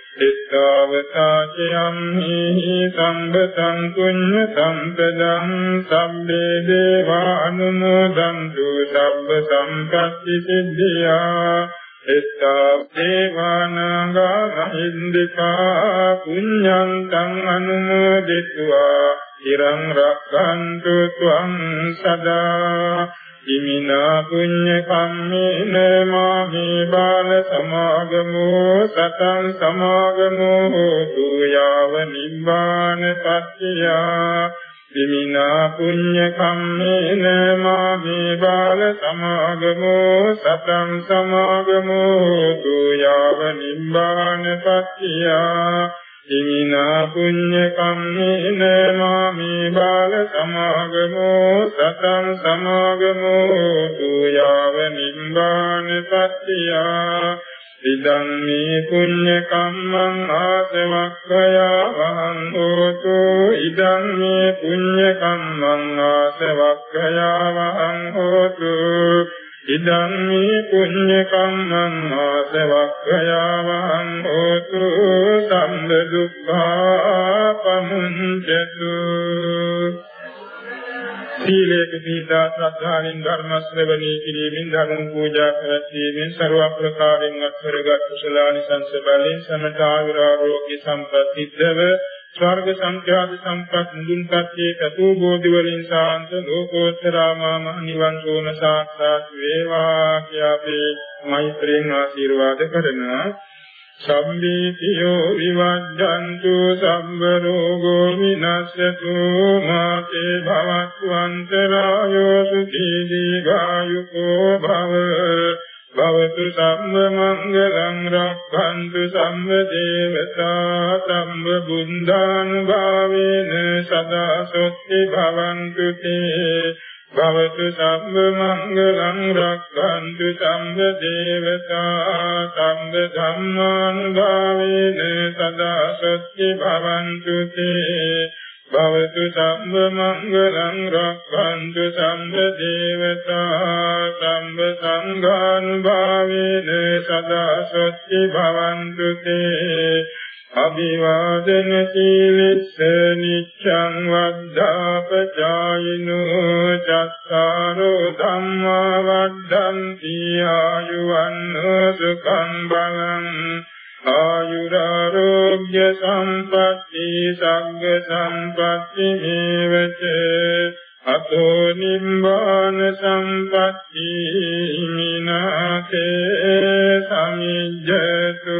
ඉස්සවතාචයම් හි සම්බතං කුඤ්ඤ සම්පදං සම්බේ දේවා අනුමෝදන්තු සබ්බ සම්පත්ති සිද්ධියා. එත්තාපේවානාගාහින්දිකා පුඤ්ඤං තං අනුමෝදිත्वा চিරං රක්ඛන්තු ත්වං සදා. ඉමිනා පුඤ්ඤ කම්මේන මාහි බාල සමාගමෝ සතං සමාගමෝ හෝතු යාව නිබ්බාන සත්‍යා ඉමිනා පුඤ්ඤ කම්මේන මාහි බාල සමාගමෝ සතං සමාගමෝ හෝතු යාව නිබ්බාන සත්‍යා ඉමිනා පුඤ්ඤ කම්මේන මාමේ බාල සමාගමෝ සතං සමාගමෝ තුයාව නිම්බාන පත්‍තියා ඉදං මේ පුඤ්ඤ කම්මං ආසවක්ඛයා වහං හෝතු ඉදං මේ පුඤ්ඤ කම්මං ආසවක්ඛයා වහං හෝතු ඉදං මේ පුඤ්ඤ කම්මං ආසවක්ඛයාවං හෝතු සම්බ දුක්ඛා පමුඤ්චතු සීලේක පීඩා ශ්‍රද්ධාවෙන් ධර්ම ශ්‍රවණී කිරීමෙන් ධර්ම පූජා කරීමෙන් ਸਰව ප්‍රකාරයෙන් අත්වරගත් කුසලානිසංස බලයෙන් සමත ආයුරාෝග්‍ය සම්පත්තිද්දව ස්වර්ග සංඛ්‍යාත සම්පත් මුදුන්පත්යේ කතු බෝධි වලින් සාන්ත ලෝකෝත්තරාමා මහ නිවන් සෝන සාක්ෂාත් වේවා කියා අපි මෛත්‍රියෙන් ආශිර්වාද කරනවා. සම්මේතියෝ විවද්දන්තු සම්බ රෝගෝ විනස්සතු මාතේ භවත්වන්තරායෝ සුඛී දීඝායුකෝ භව භවතු සම්ම මංගලං රක්ඛන්තු සම්ම දේවතා සම්ම බුද්ධානුභාවේන සදා සොත්ති භවන්තු තේ භවතු සම්ම මංගලං රක්ඛන්තු සම්ම දේවතා සම්ම ධම්මානුභාවේන සදා සොත්ති භවන්තු තේ භවතු සම්බ මංගලං රක්ඛන්තු සම්බ දේවතා සම්බ සංඝානුභාවේන සදා සොත්ති භවන්තු තේ අභිවාදන සීලස්ස නිච්ඡං වද්ධාපචායිනෝ චත්තාරෝ ධම්මා වද්ධන්ති ආයුවන්නෝ සුඛං බලං ආයුරාෝග්‍ය සම්පatti සග්ග සම්පatti මේවච අතෝ නිම්බාන සම්පatti මිනාතේ සමිජ්ජතු